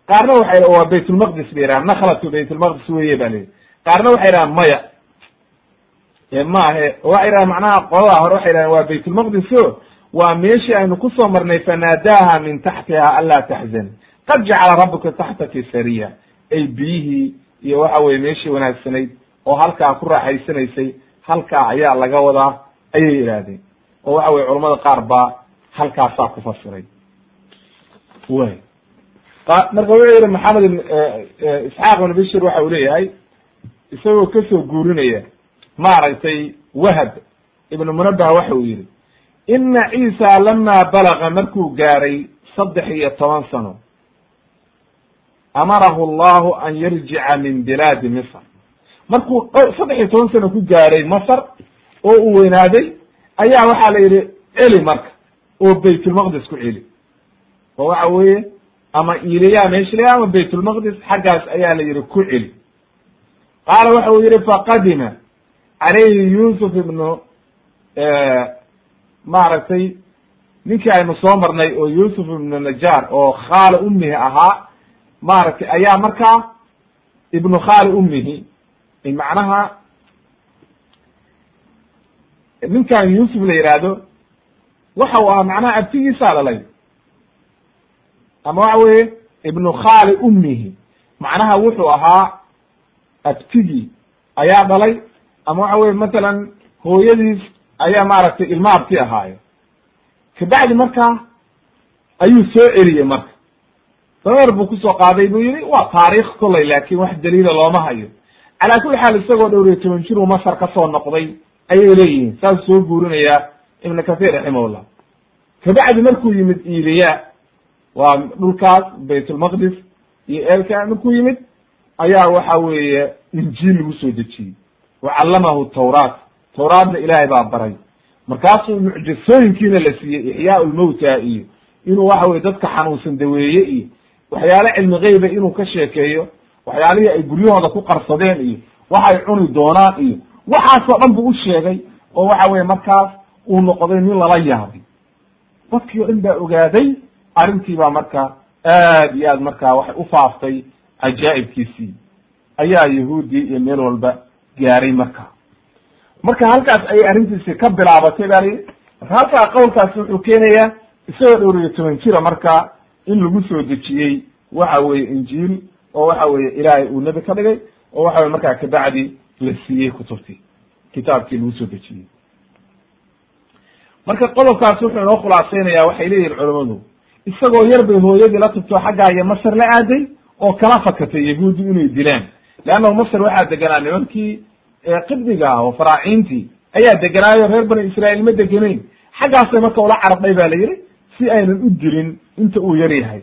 Qaarna waxay waa baytulmaqdis ba yidhahan nakhlatu baytulmaqdis weye ba layihi qaarna waxay yidhahan maya. Maahe waxay yidhahan macnaha qolada hore waxay yidhahan waa baytulmaqdis o waa meeshii aynu ku soo marnay fanaadaha min taxtiha anlaa taxzani qad jacala rabuka taxtaki sariya ay biyihii iyo waxa weye meeshii wanaagsanayd oo halkaa ku raaxaysanaysay halkaa ayaa laga wadaa ayay yidhaahdeen. Oo waxa weye culamada qaar baa halkaasaa ku fasiray way. Marka wuxuu yihi maxamed ibn isxaaq ibn bishir waxa uu leeyahay isagoo ka soo guurinaya maaragtay wahab ibnu munabah waxa uu yihi ina ciisa lama balaga markuu gaaray saddex iyo toban sano amarahu allahu an yarjica min bilaadi misr. Markuu saddex iyo toban sano ku gaaray masr oo uu weynaaday ayaa waxaa la yidhi celi marka oo baytulmaqdis ku celi oo waxa weeye ama iliya meesha la ama baytulmaqdis xaggaas ayaa la yihi ku celi. Qaala waxa uu yihi faqadima calayhi yusuf ibnu maaragtay ninkii aynu soo marnay oo yusuf ibnu najar oo khaali ummihi ahaa maaragtay ayaa markaa ibnu khaali ummihi macnaha ninkan yusuf la yihahdo waxa uu ahaa macnaha abtigiisaa dhalay ama waxa weye ibnu khaali ummihi. Macnaha wuxuu ahaa abtigii ayaa dhalay. Ama waxa weye matalan hooyadiis ayaa maaragtay ilma abti ahaayo kabacdi markaa ayuu soo celiyey marka. Dameer buu ku soo qaaday buu yihi waa taariikh kolay laakin wax daliila looma hayo. Calaa kulli xaal isagoo dhowr iyo toban jir uu masar ka soo noqday ayay leeyihiin. Saas soo guurinaya ibn kathir raximahullah. Kabacdi markuu yimid iliya waa dhulkaas baytulmaqdis iyo elka markuu yimid. Ayaa waxa weeye injiil lagu soo dejiyey. Wa callamahu tawraat. Tawraatna ilaahay baa baray. Markaasuu mucjisooyinkiina la siiyey ixyaa lmowta iyo inuu waxa weye dadka xanuunsan daweeye iyo waxyaale cilmi geyba inuu ka sheekeeyo waxyaalihii ay guryahooda ku qarsadeen iyo waxay cuni doonaan iyo waxaasoo dhan buu u sheegay oo waxa weye markaas uu noqday nin lala yaabay dadkii o dhan baa ogaaday arrintii baa marka aad iyo aad marka waxay ufaaftay cajaa'ibkiisii ayaa yahuudii iyo meel walba gaaray marka. Marka halkaas ayay arrintiisi ka bilaabatay marka halkaa qowlkaasi wuxuu keenayaa isagoo dhowr iyo toban jira marka in lagu soo dejiyey waxa weye injiil oo waxa weye ilaahay uu nebi ka dhigay oo waxa weye markaa kabacdi la siiyey kutubtii kitaabkii lagu soo dejiyey. Marka qodobkaas wuxuu inoo khulaasaynaya waxay leeyihiin culamadu isagoo yar bay hooyadii la tubto xaggaa iyo masar la aaday oo kala fakatay yahuudi inay dilaan. Leannahu masar waxaa deganaa nimankii qibdiga ah oo faraaciintii ayaa deganaayo reer bani israa'iil ma degenayn xaggaasay marka ula carabdhay ba la yihi si aynan u dilin inta uu yar yahay.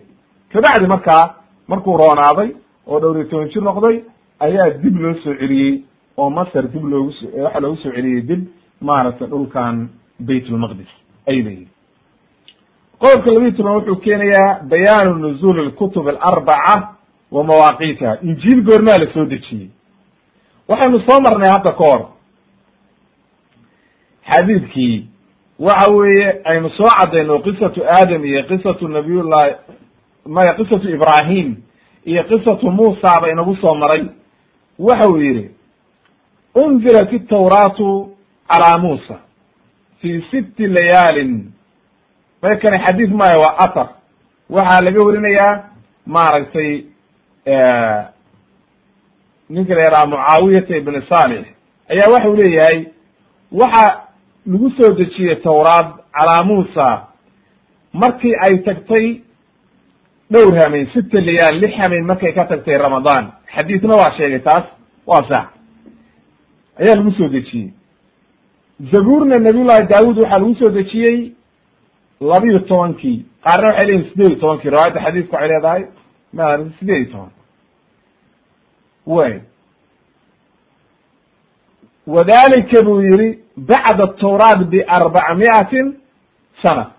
Kabacdi markaa markuu roonaaday oo dhowr iyo toban jir noqday ayaa dib loo soo celiyey oo masar dib loogu so waxa loogu soo celiyey dib maaragtay dhulkan baytulmaqdis ay leeyihiin qodobka labiyi toban wuxuu keenayaa bayaanu nuzuul alkutub alarbaca wa mawaaqiitiha injiil goormaa la soo dejiyey. Waxaynu soo marnay hadda ka hor. Xadiidkii waxa weeye aynu soo caddayno qisatu aadam iyo qisatu nabiyullahi maya qisatu ibrahim iyo qisatu muusa ba inagu soo maray. Waxa uu yihi unzilat itawraatu calaa muusa fi sitti layaalin maykani xadiid maayo waa atar. Waxaa laga warinayaa maaragtay ninka la yaraha mucaawiyata ibn salix ayaa waxa u leeyahay waxa lagu soo dejiyey tawraad calaa muusa. Markii ay tagtay dhowr hameen sita layaal lix hameen markay ka tagtay ramadaan. Xadiidna waa sheegay taas waa sax ayaa lagu soo dejiyey. Zabuurna nabiyullahi daawud waxaa lagu soo dejiyey labiyo tobankii qaarna waxay leyihin sideed iyo tobankii riwaayadda xadiidku waxay leedahay ma sideed iyo toban. Way. Wadalika buu yihi bacda atawraat biarbacmiatin sana.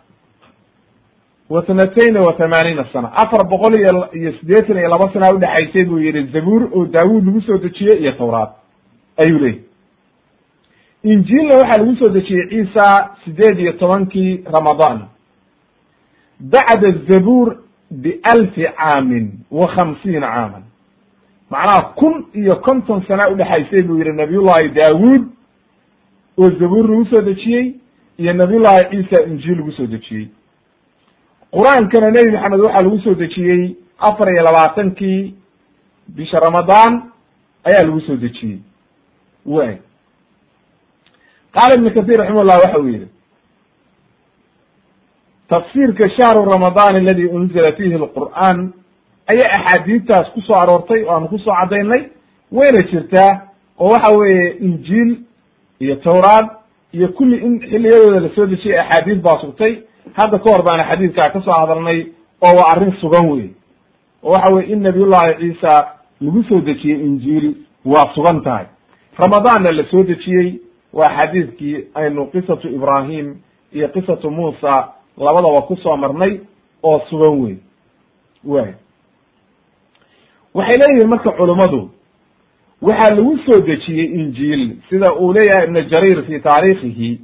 Wa tnatayn wa thamaaniina sana. Afar boqol iyo iyo siddeetan iyo laba sana udhexaysay buu yihi zabuur oo daawud lagu soo dejiyey iyo tawraat ayuu leeyihi injiilna waxaa lagu soo dejiyey ciisa sideed iyo tobankii ramadaan. Bacda zabuur bialfi caamin wa khamsiina caaman. Macnaha kun iyo konton sana udhexaysay buu yihi nabiyullahi daawud oo zabuur lagu soo dejiyey iyo nabiyullahi ciisa injiil lagu soo dejiyey. Qur'aankana nebi maxamed waxaa lagu soo dejiyey afar iyo labaatankii bisha ramadaan ayaa lagu soo dejiyey. Way qaala ibn kathir raximah llah waxa uu yihi tafsiirka shahru ramadaan aladi unzila fihi alqur'aan ayaa axaadiidtaas ku soo aroortay oo aanu ku soo caddaynay. Wayna jirtaa oo waxa weeye injiil iyo tawraad iyo kulli in xilliyadooda la soo dejiyay axaadiis baa sugtay. Hadda ka hor baana xadiidkaa ka soo hadalnay oo waa arrin sugan wey oo waxa weye in nabiyullahi ciisa lagu soo dejiyey injiil waa sugan tahay. Ramadaanna la soo dejiyey waa xadiidkii aynu qisatu ibrahim iyo qisatu muusa labadaba ku soo marnay oo sugan wey way waxay leeyihiin marka culummadu waxaa lagu soo dejiyey injiil sida uu leeyahay ibnu jariir fi taariikhihi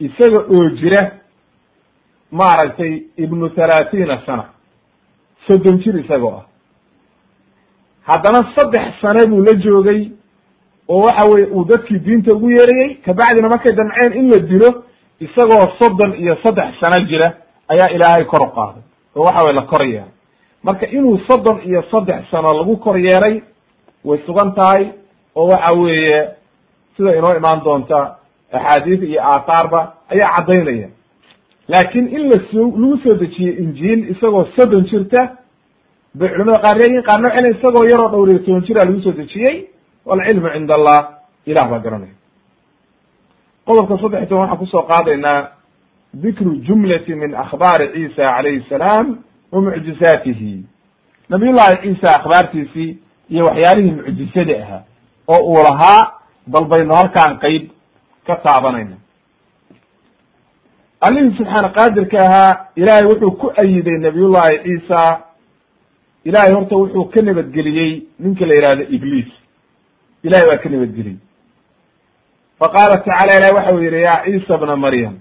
isaga oo jira maaragtay ibnu thalaathiina sana soddon jir isagoo ah. Haddana saddex sane buu la joogay oo waxa weye uu dadkii diinta ugu yeerayey kabacdina markay damceen in la dilo isagoo soddon iyo saddex sano jira ayaa ilaahay kor u qaaday oo waxa weye la kor yeeray marka inuu soddon iyo saddex sano lagu kor yeeray way sugan tahay oo waxa weeye sida inoo imaan doonta axaadiis iyo aathaarba ayaa caddaynaya. Laakiin in la soo lagu soo dejiyey injiil isagoo soddon jirta bay culamada qaar leeyihiin qaarna waxay leeyihiin isagoo yaroo dhowriyo toban jira lagu soo dejiyey walcilmu cinda allah ilah baa garanaya. Qodobka saddex toban waxaan ku soo qaadaynaa dikru jumlati min akhbaari ciisa calayhi salaam wa mucjizaatihi. Nabiyullahi ciisa akhbaartiisii iyo waxyaalihii mucjisada ahaa oo uu lahaa bal baynu halkaan qeyb ka taabanayna. Allihii subxaana qaadirka ahaa ilaahay wuxuu ku ayiday nabiyullahi ciisa. Ilahay horta wuxuu ka nabadgeliyey ninka la yihahdo ibliis ilahay baa ka nabadgeliyey faqaala tacala ilahi waxa uu yihi ya ciisa bna maryam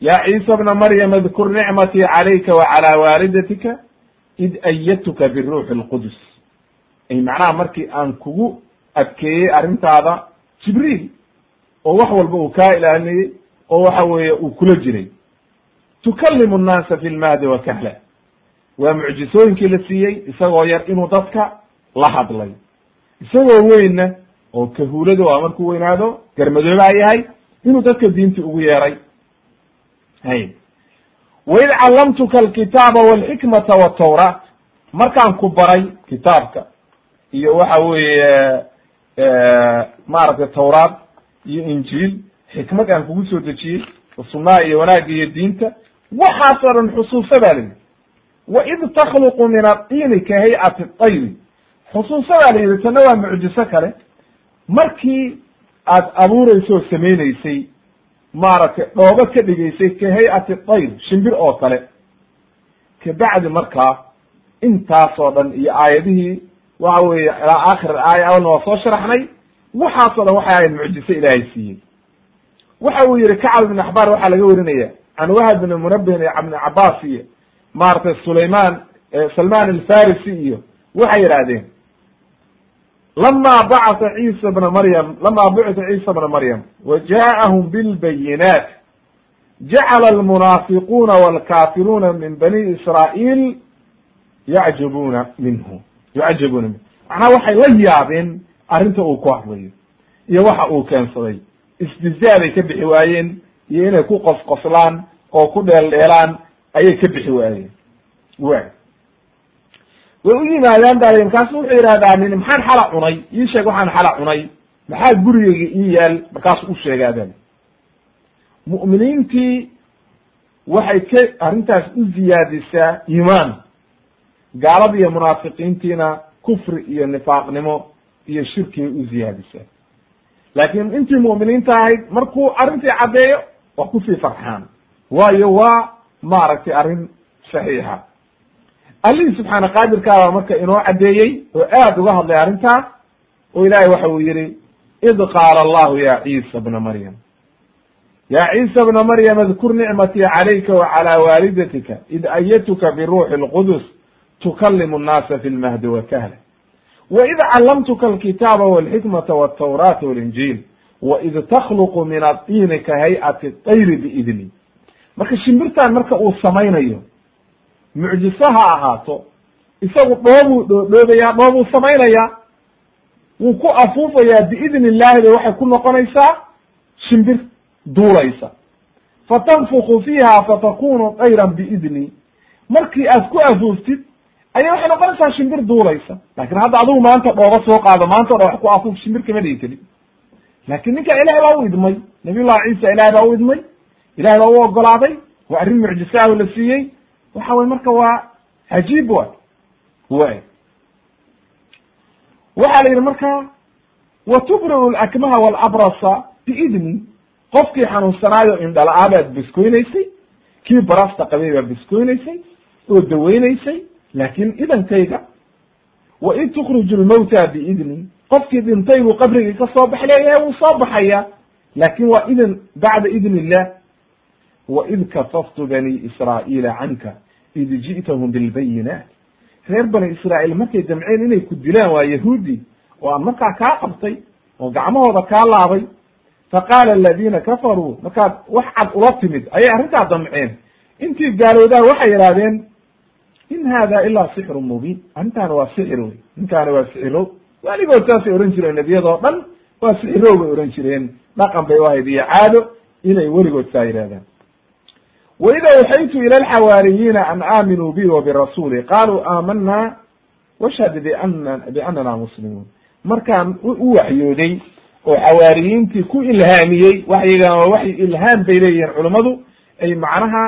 ya ciisa bna maryam adkur nicmatii calayka wa calaa waalidatika id ayadtuka biruuxi lqudus ay macnaha markii aan kugu adkeeyey arrintaada jibriil oo wax walba uu kaa ilaalinayey oo waxa weeye uu kula jiray. Tukalimu nnaasa fi lmahdi wa kahla. Waa mucjisooyinkii la siiyey isagoo yar inuu dadka la hadlay isagoo weynna oo kahuulada waa markuu weynaado garmadoobaa yahay inuu dadka diinta ugu yeeray. Hay. Waid callamtuka alkitaaba walxikmata watawraat markaan ku baray kitaabka iyo waxa weeye maaragtay tawraad iyo injiil xikmad aan kugu soo dejiyey sunaha iyo wanaagga iyo diinta waxaas oo dhan xusuusa baa layidhi waid takhluqu min adiini ka hay'ati tayri xusuusa baa la yidhi tana waa mucjiso kale. Markii aad abuureyso oo samayneysay maaragtay dhoobo ka dhigaysay ka hay'ati tayr shimbir oo kale kabacdi markaa intaas oo dhan iyo aayadihii waxa weeye ilaa aakhir aaya awalna waa soo sharaxnay waxaas o dhan waxay ahayd mucjiso ilaahay siiyey. Waxa uu yihi kacab ibn axbaar waxaa laga werinaya can wahab ibn munabbihin iyo ibn cabaas iyo maaragtay sulayman salman alfarisi iyo waxay yidhahdeen lama bacata ciisa bna maryam lama bucita ciisa bna maryam wa ja'ahum bilbayinaat jacala almunaafiquuna walkaafiruuna min bani israa'iil yacjabuna minhu yucajabuna minhu macnaha waxay la yaabeen arrinta uu ku hadlayo iyo waxa uu keensaday istizaa bay ka bixi waayeen iyo inay ku qosqoslaan oo ku dheeldheelaan ayay ka bixi waayeen way way u yimaadaan ba markaasu wuxuu yidhahdaa nin maxaan xala cunay? Ii sheeg waxaan xala cunay. Maxaa gurigeyga ii yaal? Markaasu u sheegaadaan mu'miniintii waxay ka arrintaas u ziyaadisaa iimaan. Gaalada iyo munaafiqiintiina kufri iyo nifaaqnimo iyo shirkigay u ziyaadisaa. Laakiin intii mu'miniinta ahayd markuu arrintii caddeeyo waa ku sii farxaan. Waayo waa maaragtay arrin saxiixa allihii subxaana qaadirkaabaa marka inoo caddeeyey oo aad uga hadlay arrintaas oo ilaahay waxa uu yihi id qaala allahu ya ciisa bna maryam. Ya ciisa bna maryam adkur nicmatii calayka wa waalidatika id ayadtuka biruuxi اlqudus tukalimu nnaasa fi lmahdi wa kahla callamtuka alkitaaba walxikmata waltawraata walinjiil waid takhluqu min adiini ka hay'ati tayri biidni marka shimbirtan marka uu samaynayo mucjiso ha ahaato. Isagu dhoobuu dhoodhoobayaa dhoobuu samaynayaa. Wuu ku afuufayaa biidni illahi bay waxay ku noqonaysaa shimbir duulaysa fatanfuku fiiha fatakunu tayran biidni. Markii aad ku afuuftid ayay waxay noqonaysaa shimbir duulaysa laakiin hadda adigu maanta dhooba soo qaado maanta o dhan wax ku afuuf shimbir kama dhigi keli laakin ninka ilahay baa u idmay nabiy llahi ciisa ilahay baa u idmay ilahay baa u ogolaaday waa arrin mucjisa ah la siiyey waxa weye marka waa cajiib wa way waxaa la yidhi marka wa tubri'u lakmaha walabrasa biidni. Qofkii xanuunsanaayo indhala-aa baad biskoynaysay kii barasta qabay baad biskoynaysay oo daweynaysay laakin idankayga wa id tukriju lmawta biidni. Qofkii dhintay buu qabrigii ka soo bax leeyahay wuu soo baxaya laakin waa idin bacda idn illah waid kafaftu bani israa'iila canka id ji'tahum bilbayinaat reer bani israa'iil markay damceen inay ku dilaan waa yahuudi oo aan markaa kaa qabtay oo gacmahooda kaa laabay. Faqaala aladiina kafaruu markaad wax cad ula timid ayay arrintaa damceen. Intii gaaloodaa waxay yidhahdeen in hada ilaa sixru mubiin. Arrintaana waa sixir wey. Ninkaana waa sixirow weligood saasay ohan jireen nebiyadoo dhan waa sixirow bay ohan jireen. Dhaqan bay u ahayd iyo caado inay weligood saa yidhahdaan waida awxaytu ila alxawaariyiina an aaminuu bi wa birasuuli qaluu aamana washhad biana bianana muslimuun. Markaan u waxyooday oo xawaariyiintii ku ilhaamiyey waxyigan waa waxyi ilhaam bay leeyihiin culummadu ay macnaha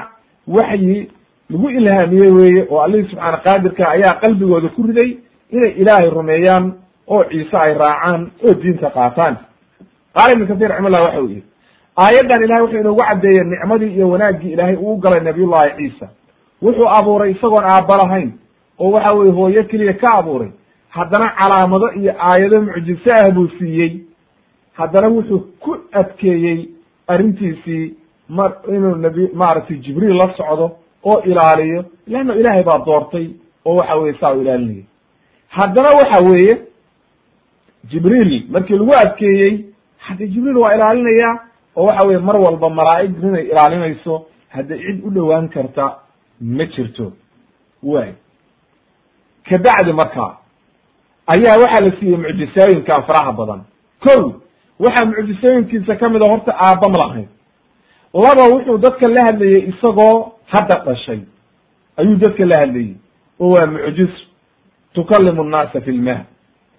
waxyi lagu ilhaamiyey weye oo allihii subxaana qaadirka ayaa qalbigooda ku riday inay ilaahay rumeeyaan oo ciise ay raacaan oo diinta qaataan. Qaala ibnu kathir raximahullah waxa uu yihi aayaddan ilahay wuxuu inoogu caddeeyey nicmadii iyo wanaaggii ilaahay uu galay nabiyullahi ciisa. Wuxuu abuuray isagoon aabba lahayn oo waxa weye hooyo keliya ka abuuray. Haddana calaamado iyo aayado mucjiso ah buu siiyey. Haddana wuxuu ku adkeeyey arrintiisii mar inuu nabi maaragtay jibriil la socdo oo ilaaliyo leanna ilaahay baa doortay oo waxa weye saa u ilaalinayay. Haddana waxa weeye jibriil markii lagu adkeeyey hadde jibriil waa ilaalinayaa oo waxa weye mar walba malaa'ig inay ilaalinayso hadde cid u dhowaan karta ma jirto. Way kabacdi markaa ayaa waxaa la siiyey mucjisooyinkan faraha badan. Ko waxaa mucjisooyinkiisa ka mid a horta aabba ma lahayn. Laba wuxuu dadka la hadlayey isagoo hadda dhashay. Ayuu dadka la hadlayey oo waa mucjiso tukalimu nnaasa fi lmah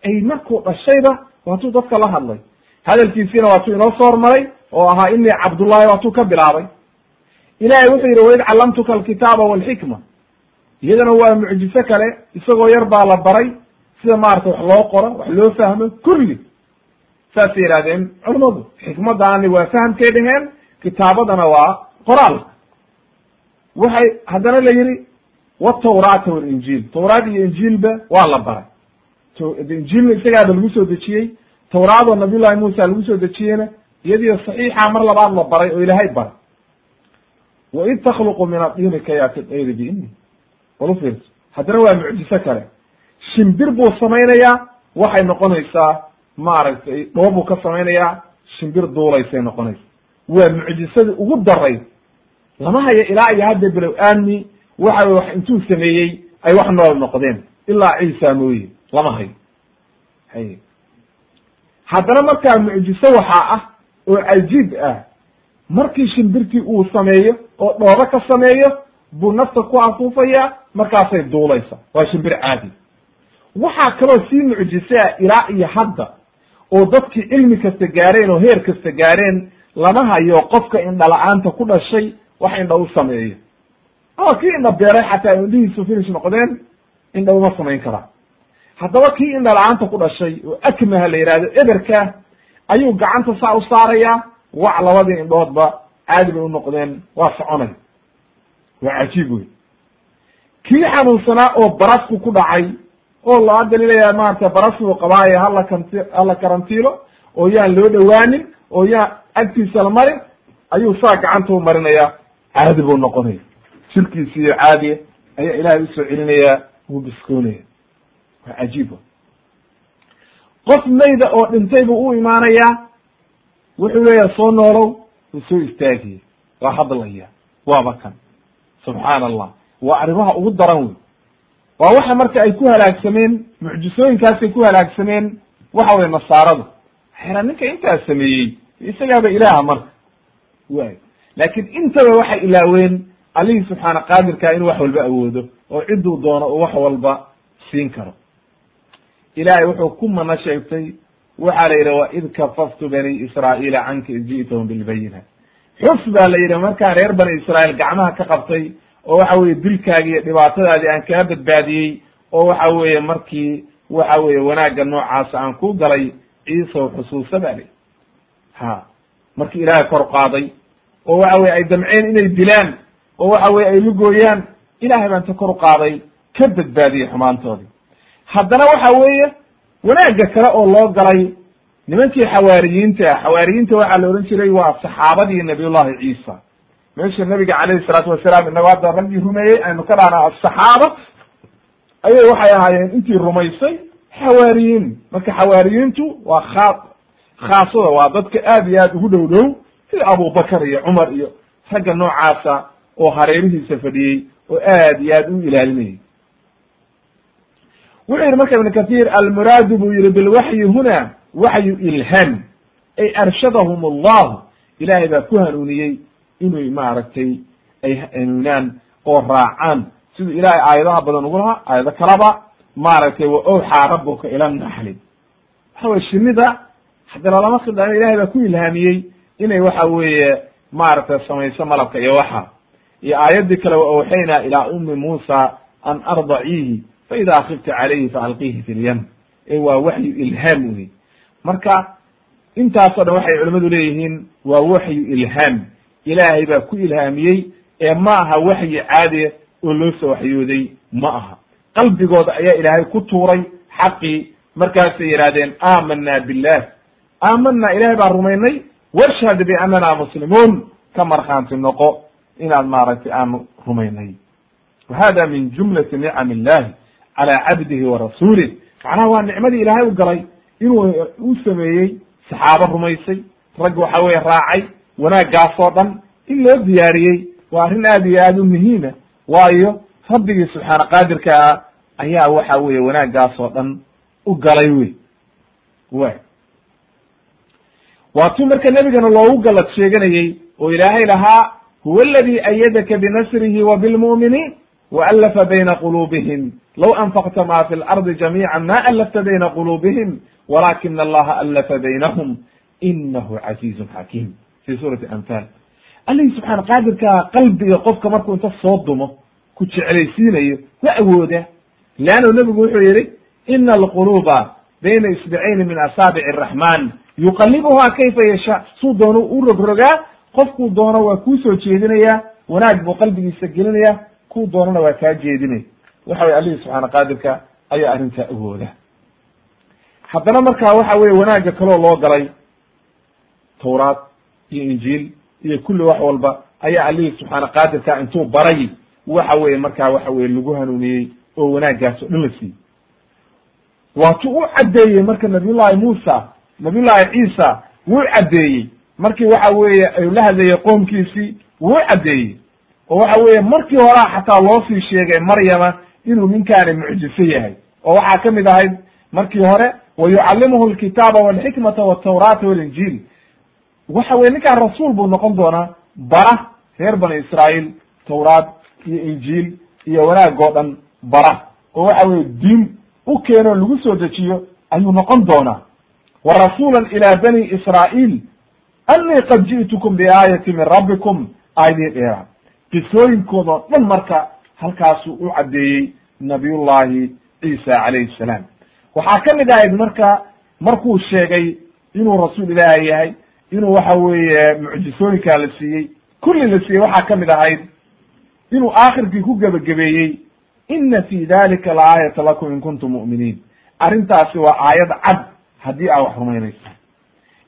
ay markuu dhashayba waatuu dadka la hadlay. Hadalkiisiina waatuu inoo soo hormaray oo ahaa inii cabdullahi waatuu ka bilaabay. Ilahay wuxuu yidhi waid callamtuka alkitaaba walxikma. Iyadana waa mucjiso kale isagoo yar baa la baray sida maarata wax loo qoro wax loo fahmo kulli saasay yihahdeen culamadu xikmadaani waa fahamkay dheheen kitaabadana waa qoraal. Waxay haddana la yihi watawraata walinjiil tawraad iyo injiilba waa la baray. Injiilna isagaaba lagu soo dejiyey tawraadoo nabiyullahi muusa lagu soo dejiyeyna iyadiyo saxiixa mar labaad la baray oo ilaahay baray. Waid takhluqu min adiini kayaati dayri biini walu fiirso. Haddana waa mucjiso kale. Shimbir buu samaynayaa waxay noqonaysaa maaragtay dhoob buu ka samaynayaa shimbir duulaysay noqonaysa. Waa mucjisadii ugu daray lama hayo ilaa iyo hadda bilow aamni waxa wax intuu sameeyey ay wax nool noqdeen. Ilaa ciisa mooye. Lama hayo. Hay haddana markaa mucjiso waxaa ah oo cajiib ah. Markii shimbirtii uu sameeyo oo dhoobo ka sameeyo buu nafta ku afuufaya markaasay duulaysa. Waa shimbir caadi. Waxaa kaloo sii mucjisa ilaa iyo hadda oo dadkii cilmi kasta gaareen oo heer kasta gaareen lama hayo qofka indhala-aanta ku dhashay wax indha u sameeyo. Ama kii indha beeray xataa indhihiisu finish noqdeen indha uma samayn karaa. Haddaba kii indha la'aanta ku dhashay oo akmaha la yihahdo eberka ayuu gacanta saa u saarayaa. Wac labadii indhoodba caadi bay u noqdeen. Waa soconay. Waa cajiib wey kii xanuunsanaa oo barasku ku dhacay oo loo daliilaya maarata barasku qabaayo hala kanti hala karantiilo oo yaan loo dhowaanin oo yaan agtiisa la marin ayuu saa gacanta u marinaya caadi buu noqonaya jirkiisiiyo caadiya ayaa ilaahay u soo celinaya wuu biskoonaya waa cajiib qof mayda oo dhintay buu u imaanayaa wuxuu leeyahay soo noolow wuu soo istaagiyey waa hadlaya waaba kan subxaana allah waa arrimaha ugu daran wey. Waa waxa marka ay ku halaagsameen mucjisooyinkaasay ku halaagsameen waxa weye nasaaradu. Xera ninka intaas sameeyey isagaaba ilaaha marka. Way laakiin intaba waxay ilaaween allihii subxaana qaadirka inuu wax walba awoodo oo cidduu doono uu wax walba siin karo ilahay wuxuu ku mana sheegtay waxaa la yidhi waid kafaftu bani israa'iila canka id ji'tahum bilbayinat xus baa la yidhi markaan reer bani israa'iil gacmaha ka qabtay oo waxa weye dilkaagi iyo dhibaatadaadii aan kaa badbaadiyey oo waxa weeye markii waxa weeye wanaagga noocaas aan ku galay ciisaw xusuusa ba li ha markii ilaahay kor qaaday oo waxa weye ay damceen inay dilaan oo waxa weye ay lugooyaan ilahay baa inta kor qaaday ka badbaadiyey xumaantoodii haddana waxa weeye wanaagga kale oo loo galay nimankii xawaariyiinta ah. Xawaariyiinta waxaa la ohan jiray waa saxaabadii nabiyullahi ciisa. Meesha nabiga calayhi salaatu wasalaam inago hadda raggii rumeeyey aynu ka dhahna asaxaaba ayay waxay ahaayeen intii rumaysay xawaariyiin. Marka xawaariyiintu waa khaa khaasada waa dadka aad iyo aad ugu dhow dhow sida abubakar iyo cumar iyo ragga noocaasa oo hareerihiisa fadhiyey oo aad iyo aad u ilaalinayay wuxuu yihi marka ibn kathir almuraadu buu yihi bilwaxyi huna waxyu ilham. Ay arshadahum allahu ilaahay baa ku hanuuniyey inuu maaragtay ay hanuunaan oo raacaan. Siduu ilaahay aayadaha badan ugu lahaa aayado kalaba maaragtay wa owxaa rabuka ila naxli waxa weye shinida haddi lalama khildaan ilahay baa ku ilhaamiyey inay waxa weeye maaragtay samayso malabka iyo waxa. Iyo aayaddii kale wa awxaynaa ilaa ummi muusa an ardaciihi fa idaa khifti calayhi faalqiihi fi lyam ee waa waxyu ilhaam wey marka intaasoo dhan waxay culimmadu leeyihiin waa waxyu ilhaam ilaahay baa ku ilhaamiyey ee ma aha waxyi caadiya oo loo soo waxyooday ma aha qalbigooda ayaa ilaahay ku tuuray xaqii markaasay yidhahdeen aamanaa billah aamanaa ilahay baan rumaynay washhad biannana muslimuun ka markhaanti noqo inaad maaragtay aanu rumaynay wa hada min jumlati nicam illahi calaa cabdihi wa rasuulih macnaha waa nicmadii ilaahay u galay inuu u sameeyey saxaabo rumaysay rag waxa weye raacay wanaaggaasoo dhan in loo diyaariyey. Waa arrin aad iyo aad u muhiima waayo rabbigii subxaana qaadirka ah ayaa waxa weye wanaaggaas oo dhan u galay wey. Way waa tuu marka nebigana loogu galad sheeganayey oo ilaahay lahaa huwa aladi ayadaka binasrihi wa bilmu'miniin waallafa bayna quluubihim low anfaqta ma fi lardi jamiica ma allafta bayna quluubihim walakina allaha allafa baynahum inahu casiizun xakiim fi suurati anfal allihii subxaana qaadirkaa qalbiga qofka markuu inta soo dumo ku jeclaysiinayo wa awooda leannu nebigu wuxuu yihi ina alquluuba bayna isbicayni min asaabici araxman yuqalibuhaa kayfa yasha suu doono u rogrogaa qofkuu doono waa kuu soo jeedinaya wanaag buu qalbigiisa gelinaya kuu doonana waa kaa jeedinay waxa weye allihii subxaana qaadirka ayaa arrintaa awooda. Haddana markaa waxa weye wanaagga kaloo loo galay tawraad iyo injiil iyo kulli wax walba ayaa allihii subxaana qaadirka intuu baray. Waxa weye markaa waxa weye lagu hanuuniyey oo wanaaggaas oo dhan la siiyey. Waatuu u caddeeyey marka nabiyullahi muusa nabiyullahi ciisa wuu caddeeyey. Markii waxa weeye la hadlayey qoomkiisii wuu caddeeyey oo waxa weeye markii horaa xataa loo sii sheegay maryama inuu ninkaani mucjiso yahay. oo waxaa ka mid ahayd markii hore wa yucallimuhu alkitaaba walxikmata waltawraata walinjiil waxa weye ninkaan rasuul buu noqon doonaa bara reer bani israa'iil tawraad iyo injiil iyo wanaag oo dhan bara. oo waxa weye diin u keeno lagu soo dejiyo ayuu noqon doonaa. wa rasuula ila bani israa'iil annii qad ji'tukum biaayati min rabbikum aayadii dheera qisooyinkooda oo dhan marka halkaasuu u caddeeyey nabiyullahi ciisa calayhi salaam. Waxaa ka mid ahayd marka markuu sheegay inuu rasuul ilaahi yahay inuu waxa weeye mucjisooyinkaa la siiyey kulli la siiyey waxaa ka mid ahayd inuu aakhirkii ku gebagabeeyey ina fi dalika laaayata lakum in kuntum mu'miniin. Arrintaasi waa aayad cad haddii aa wax rumaynaysa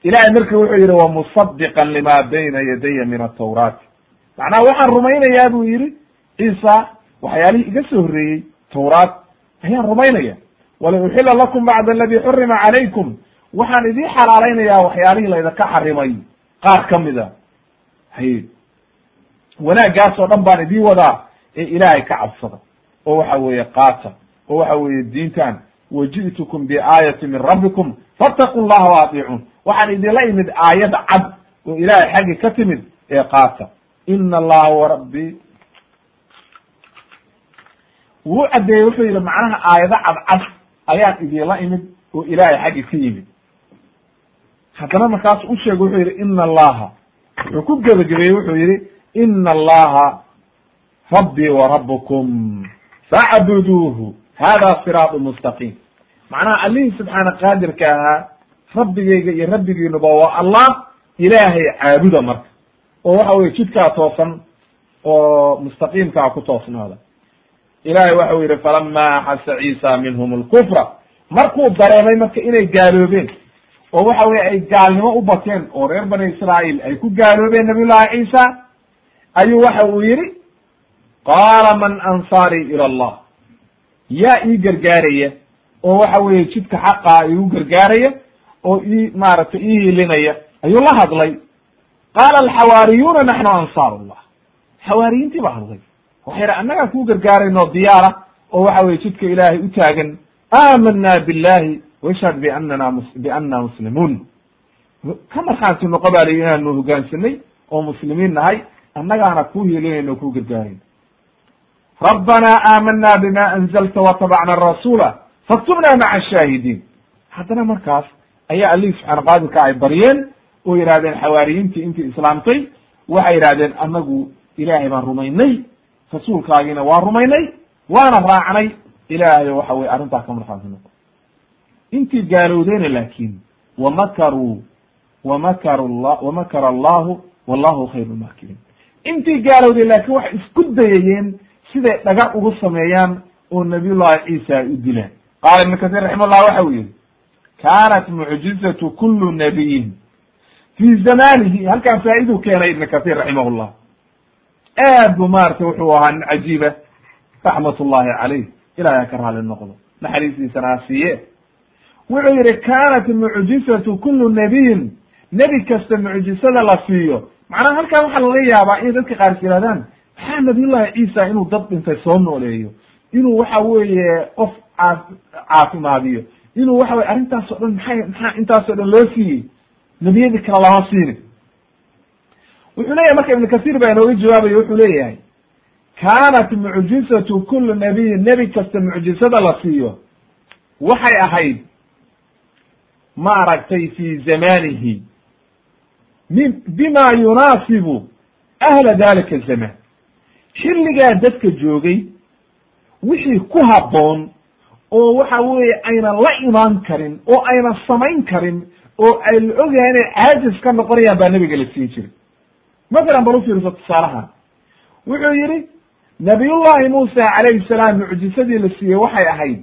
ilahay marka wuxuu yidhi wamusadiqan lima bayna yadaya min atawraati macnaha waxaan rumaynayaa buu yidhi ciisa waxyaalihii iga soo horreeyey tawraat ayaan rumaynaya wala uxila lakum bacda aladi xurima calaykum. Waxaan idii xalaalaynayaa waxyaalihii laydinka xarimay. Qaar ka mida hay wanaaggaas oo dhan baan idii wadaa ee ilaahay ka cabsada. Oo waxa weeye qaata oo waxa weeye diintan waji'tukum biaayati min rabbikum fattaqu llaha wa atiicuun. Waxaan idinla imid aayad cad oo ilaahay xaggi ka timid ee qaata ina allaha wa rabbi. Wuu caddeeyey wuxuu yidhi macnaha aayado cadcad ayaan idinla imid oo ilaahay xaggi ka yimid. Haddana markaasu u sheegay wuxuu yidhi ina allaha. Wuxuu ku gebagabeeyey wuxuu yidhi ina allaha rabbii wa rabbukum. Facbuduuhu hada siraatu mustaqiim. Macnaha allihii subxaana qaadirka ahaa rabbigeyga iyo rabbigiinuba waa allah ilaahay caabuda marka oo waxa weye jidkaa toosan oo mustaqiimkaa ku toosnaada. Ilahay waxau yidhi falama axasa ciisa minhum alkufra. Markuu dareemay marka inay gaaloobeen oo waxa weye ay gaalnimo u bateen oo reer bani israa'iil ay ku gaaloobeen nabiyullahi ciisa ayuu waxa uu yidhi qaala man ansaarii ila allah. Yaa ii gargaaraya oo waxa weeye jidka xaqaa igu gargaaraya oo ii maaragtay ii hilinaya ayuu la hadlay qaala alxawaariyuuna naxnu ansaar allah xawaariyiintii baa hadlay waxay idhi annagaa kuu gargaarayno diyaara oo waxa weye jidka ilaahay u taagan aamanaa billahi washhad biannana mus bianna muslimuun ka markhaanti noqo baa layihi inaanu hogaansanay oo muslimiin nahay annagaana kuu hiilinayna o kuu gargaarayn rabbanaa aamanaa bima anzalta watabacna arasuula faktubna maca ashaahidiin haddana markaas ayaa allihii subxaana qaadirka ay baryeen oo yidhahdeen xawaariyiintii intii islaamtay waxay yidhahdeen annagu ilaahay baan rumaynay rasuulkaagiina waa rumaynay waana raacnay. Ilaahayo waxa weye arrintaa ka markhaati noqo intii gaalowdeyna laakiin wamakaruu wamakaru la wamakara allahu wallahu khayru lmaakiriin intii gaalowday laakiin waxay isku dayayeen siday dhagar ugu sameeyaan oo nabiyullahi ciisa ay u dilaan qaala ibnu kasiir raximahullah waxa uu yihi kaanat mucjizatu kulu nabiyin fi zamanihi halkaan faaiduu keenay ibn kahiir raximahullah aad bu maarata wuxuu ahaa nin cajiiba raxmat ullahi calayh ilahay ka raali noqdo naxariistiisana ha siiye wuxuu yihi kaanat mucjizatu kulu nabiyin nebi kasta mucjisada la siiyo macnaha halkan waxaa laga yaabaa inay dadka qaars yihahdaan maxaa nabiyullahi ciisa inuu dad dhintay soo nooleeyo inuu waxa weeye qof caa caafimaadiyo inuu waxa weye arrintaas dhan maxay maxaa intaas o dhan loo siiyey nebiyadii kale lama siinin wuxuu leeyahay marka ibnu kasiir baa inooga jawaabayo wuxuu leeyahay kaanat mucjizatu kuli nabiyin nebi kasta mucjizada la siiyo. Waxay ahayd maaragtay fi zamanihi min bima yunaasibu ahla dalika zaman. Xilligaa dadka joogay wixii ku habboon oo waxa weeye aynan la imaan karin oo aynan samayn karin oo ay la ogyahay inay caajis ka noqonayaan baa nebiga la siin jiray. Mathalan bal u fiirso tusaalaha. Wuxuu yidhi nabiyullahi muusa calayhi salaam mucjisadii la siiyey waxay ahayd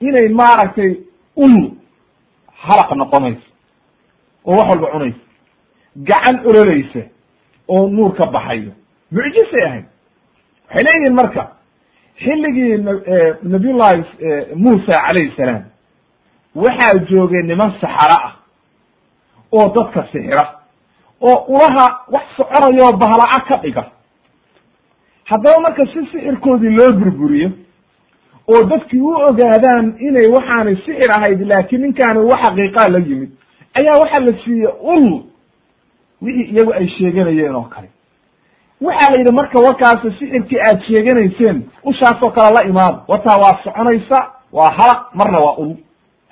inay maaragtay ul halaq noqonayso oo wax walba cunaysa gacan ololeysa oo nuur ka baxayo. Mucjisay ahayd. Waxay leeyihiin marka xilligii nabiyullahi muusa calayhi salaam waxaa joogay niman saxaro ah oo dadka sixira oo ulaha wax soconayoo bahala-a ka dhiga. Haddaba marka si sixirkoodii loo burburiyo oo dadkii u ogaadaan inay waxaanay sixir ahayd laakiin ninkaani wax xaqiiqaa la yimid ayaa waxaa la siiyey ul wixii iyagu ay sheeganayeen oo kale. Waxaa la yidhi marka warkaasi sixirkii aad sheeganayseen ushaasoo kale la imaada wataa waa soconaysa waa halaq marna waa ul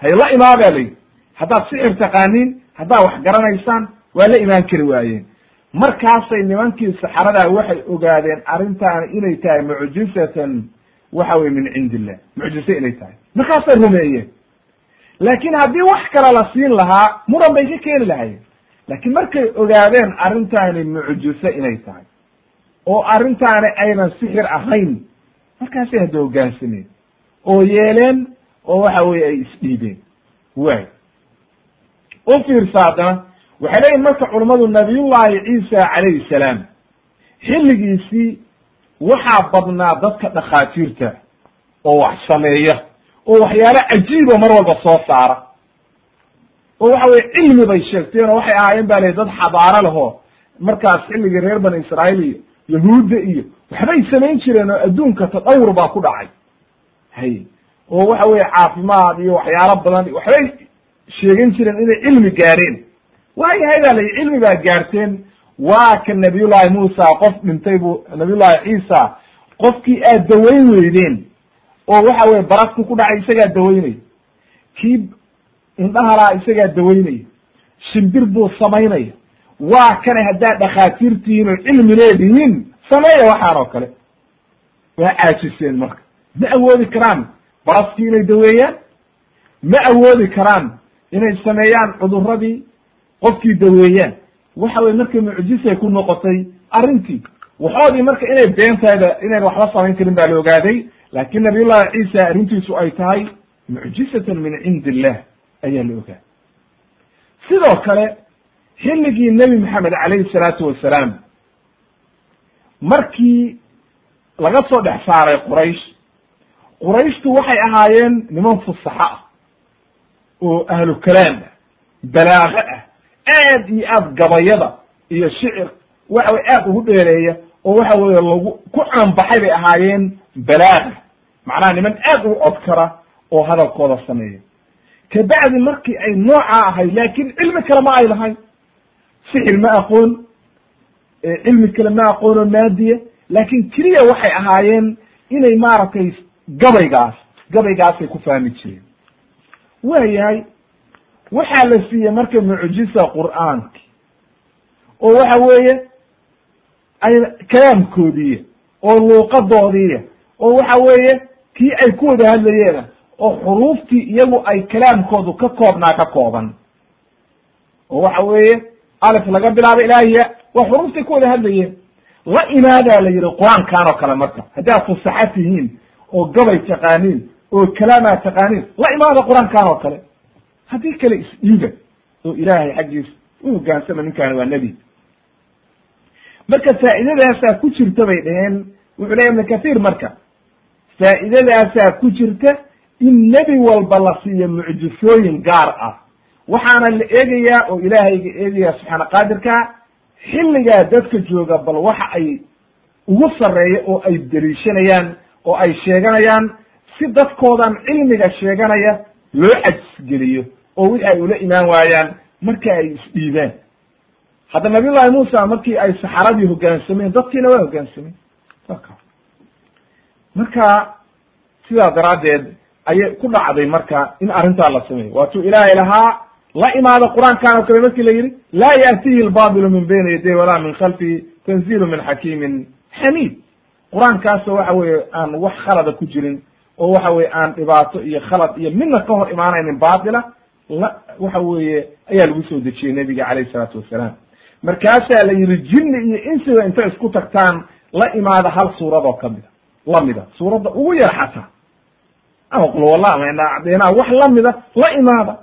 hay la imaadaa la yidhi haddaad sixir taqaaniin haddaad wax garanaysaan waa la imaan kari waayeen. Markaasay nimankii saxaradaa waxay ogaadeen arrintaani inay tahay mucjizatan waxa weye min cindi illah mucjize inay tahay. Markaasay rumeeyeen. Laakiin haddii wax kale la siin lahaa muran bay ka keeni lahayeen laakiin markay ogaadeen arrintaani mucjize inay tahay oo arrintaani aynan sixir ahayn markaasay hadda hoggaansameen oo yeeleen oo waxa weye ay isdhiibeen waay u fiirsa haddana waxay leeyihiin marka culummadu nabiyullahi ciisa calayhi salaam xilligiisii waxaa badnaa dadka dhakhaatiirta oo wax sameeya oo waxyaalo cajiiba mar walba soo saara. Oo waxa weye cilmi bay sheegteen oo waxay ahaayeen ba lay dad xadaaro lehoo markaas xilligii reer bani israa'iil iyo yahuudda iyo waxbay samayn jireen oo adduunka tadawur baa ku dhacay. Hay oo waxa weye caafimaad iyo waxyaalo badan waxbay sheegan jireen inay cilmi gaareen. Waayahay baa layi cilmi baa gaarteen. Waa ka nabiyullahi muusa qof dhintay buu nabiyullahi ciisa qofkii aad dawayn weydeen oo waxa weye barasku ku dhacay isagaa dawaynaya kii indhahalaa isagaa dawaynaya shimbir buu samaynaya waa kane haddaad dhakhaatiirtihiin oo cilmi leedihiin sameeya waxaan oo kale. Waa caajiseen marka. Ma awoodi karaan baraskii inay daweeyaan ma awoodi karaan inay sameeyaan cuduradii qofkii daweeyaan. Waxa weye markay mucjisay ku noqotay arrintii waxoodii marka inay beentayda inayn waxba samayn karin baa la ogaaday. Laakin nabiyullahi ciisa arrintiisu ay tahay mucjizatan min cindi illah ayaa la ogaaday. Sidoo kale xilligii nebi maxamed calayhi salaatu wasalaam markii laga soo dhex saaray quraysh qurayshtu waxay ahaayeen niman fusaxo ah oo ahlu kalaam ah balaago ah aad iyo aad gabayada iyo shicir waxa weye aad ugu dheereeya oo waxa weye lagu ku caanbaxay bay ahaayeen balaaga macnaha niman aad ugu cod kara oo hadalkooda sameeya. Kabacdi markii ay noocaa ahayd laakin cilmi kale ma ay lahayn. Sixir ma aqoon cilmi kale ma aqoono maadiya laakin keliya waxay ahaayeen inay maaragtay gabaygaas gabaygaasay ku fahmi jireen waayahay waxaa la siiyey marka mucjisa qur'aanki. Oo waxa weeye ay kalaamkoodiiya oo luuqadoodiiya oo waxa weeye kii ay ku wada hadlayeena oo xuruuftii iyagu ay kalaamkoodu ka koobnaa ka kooban. Oo waxa weeye alif laga bilaabo ilaahiya waa xuruuftii ku wada hadlayeen. La imaadaa la yihi qur'aankan oo kale marka haddaad fusaxa tihiin oo gabay taqaaniin oo kalaamaa taqaaniin la imaada qur'aankan oo kale. Haddii kale isdhiiba oo ilaahay xaggiisa u hogaansama ninkaani waa nebi marka faa'iidadaasaa ku jirta bay dheheen wuxuu leya ibnu kathiir marka faa'iidadaasaa ku jirta in nebi walba la siiyo mucjisooyin gaar ah. Waxaana la eegayaa oo ilaahayga eegaya subxaana qaadirka xilligaa dadka jooga bal waxa ay ugu sarreeya oo ay deliishanayaan oo ay sheeganayaan si dadkoodan cilmiga sheeganaya loo cajisgeliyo oo wixi ay ula imaan waayaan marka ay isdhiibaan hadda nabiyullahi muusa markii ay saxaradii hoggaansameen dadkiina waa hoggaansameen marka sidaa daraaddeed ayay ku dhacday marka in arrintaa la sameeyo waatuu ilaahay lahaa la imaada qur'aankan oo kale markii la yidhi laa yaatihi lbabilu min bayni yaday walaa min khalfihi tanzilu min xakimin xamiid qur'aankaasoo waxa weeye aan wax khalada ku jirin oo waxa weye aan dhibaato iyo khalad iyo midna ka hor imaanaynin baatila la waxa weeye ayaa lagu soo dejiyey nebiga calayhi salaatu wasalaam. Markaasaa la yidhi jinni iyo insiga intay isku tagtaan la imaada hal suuradoo kamida lamida suuradda ugu yar xataa. Ama qul walla ama wax lamida la imaada.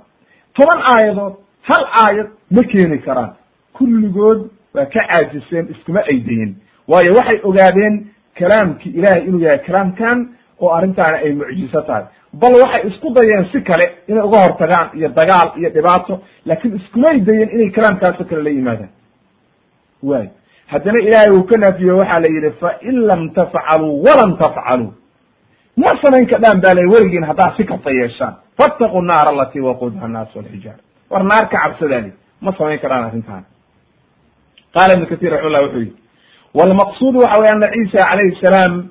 Toban aayadood hal aayad ma keeni karaan. Kulligood waa ka caajiseen iskuma aydayin waayo waxay ogaadeen kalaamkii ilahay inuu yahay kalaamkan oo arrintaani ay mucjiso tahay. Bal waxay isku dayeen si kale inay uga hortagaan iyo dagaal iyo dhibaato laakiin iskumay dayen inay kalaamkaasoo kale la yimaadaan. Waay haddana ilaahay uu ka naafiye waxaa la yidhi fain lam tafcaluu walan tafcaluu. Ma samayn kadhaan baa la weligiin haddaad si kasta yeeshaan. Fattaqu naar alati waquudha annaas walxijaara war naar ka cabsadaali ma samayn karaan arrintaan qaala ibnu katir raximullah wuxuu yihi walmaqsuud waxa weye ana ciisa calayhi salaam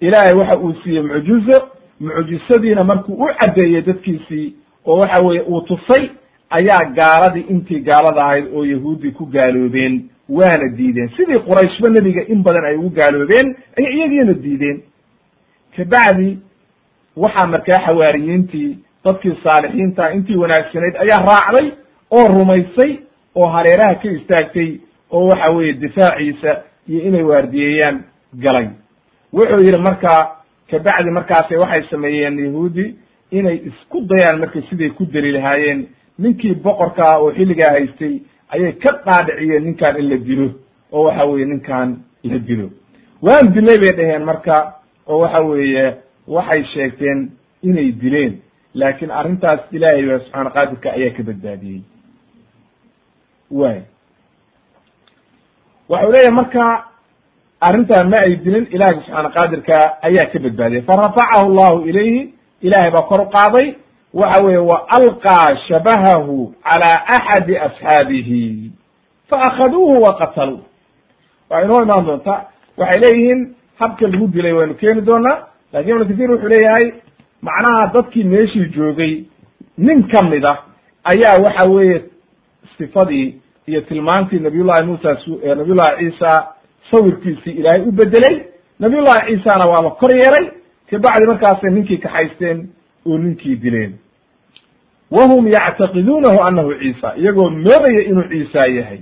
ilaahay waxa uu siiyey mucjizo mucjisadiina markuu u caddeeyey dadkiisii oo waxa weye uu tusay ayaa gaaladii intii gaalada ahayd oo yahuuddii ku gaaloobeen waana diideen. Sidii qurayshba nebiga in badan ay ugu gaaloobeen ayay iyagiina diideen. Kabacdi waxaa markaa xawaariyiintii dadkii saalixiinta intii wanaagsanayd ayaa raacday oo rumaysay oo hareeraha ka istaagtay oo waxa weeye difaaciisa iyo inay waardiyeeyaan galay. Wuxuu yidhi marka kabacdi markaase waxay sameeyeen yahuudi inay isku dayaan marka siday ku deli lahaayeen. Ninkii boqorkaa oo xilligaa haystay ayay ka dhaadhiciyeen ninkaan in la dilo oo waxa weeye ninkaan la dilo. Waan dilay bay dhaheen marka oo waxa weeye waxay sheegteen inay dileen. Laakiin arrintaas ilaahay subxaana qaadirka ayaa ka badbaadiyey. Way waxau leeyahay marka arrintan ma ay dilin ilaahay subxaana qaadirka ayaa ka badbaadiyey. Farafacahu llahu ilayhi ilahay baa kor u qaaday. Waxa weeye wa alqaa shabahahu cala axadi asxaabihi. Faakaduuhu wa qataluu waa inoo imaan doonta. Waxay leeyihiin habka lagu dilay waynu keeni doonaa laakiin ibnu kathir wuxuu leeyahay macnaha dadkii meeshii joogay nin kamida ayaa waxa weeye sifadii iyo tilmaantii nabiyullahi muusa nabiyullahi ciisa sawirkiisii ilaahay u bedelay nabiyullahi ciisana waaba kor yeeray. Kabacdi markaasay ninkii kaxaysteen oo ninkii dileen. Wahum yactaqiduunahu anahu ciisa iyagoo moodaya inuu ciisa yahay.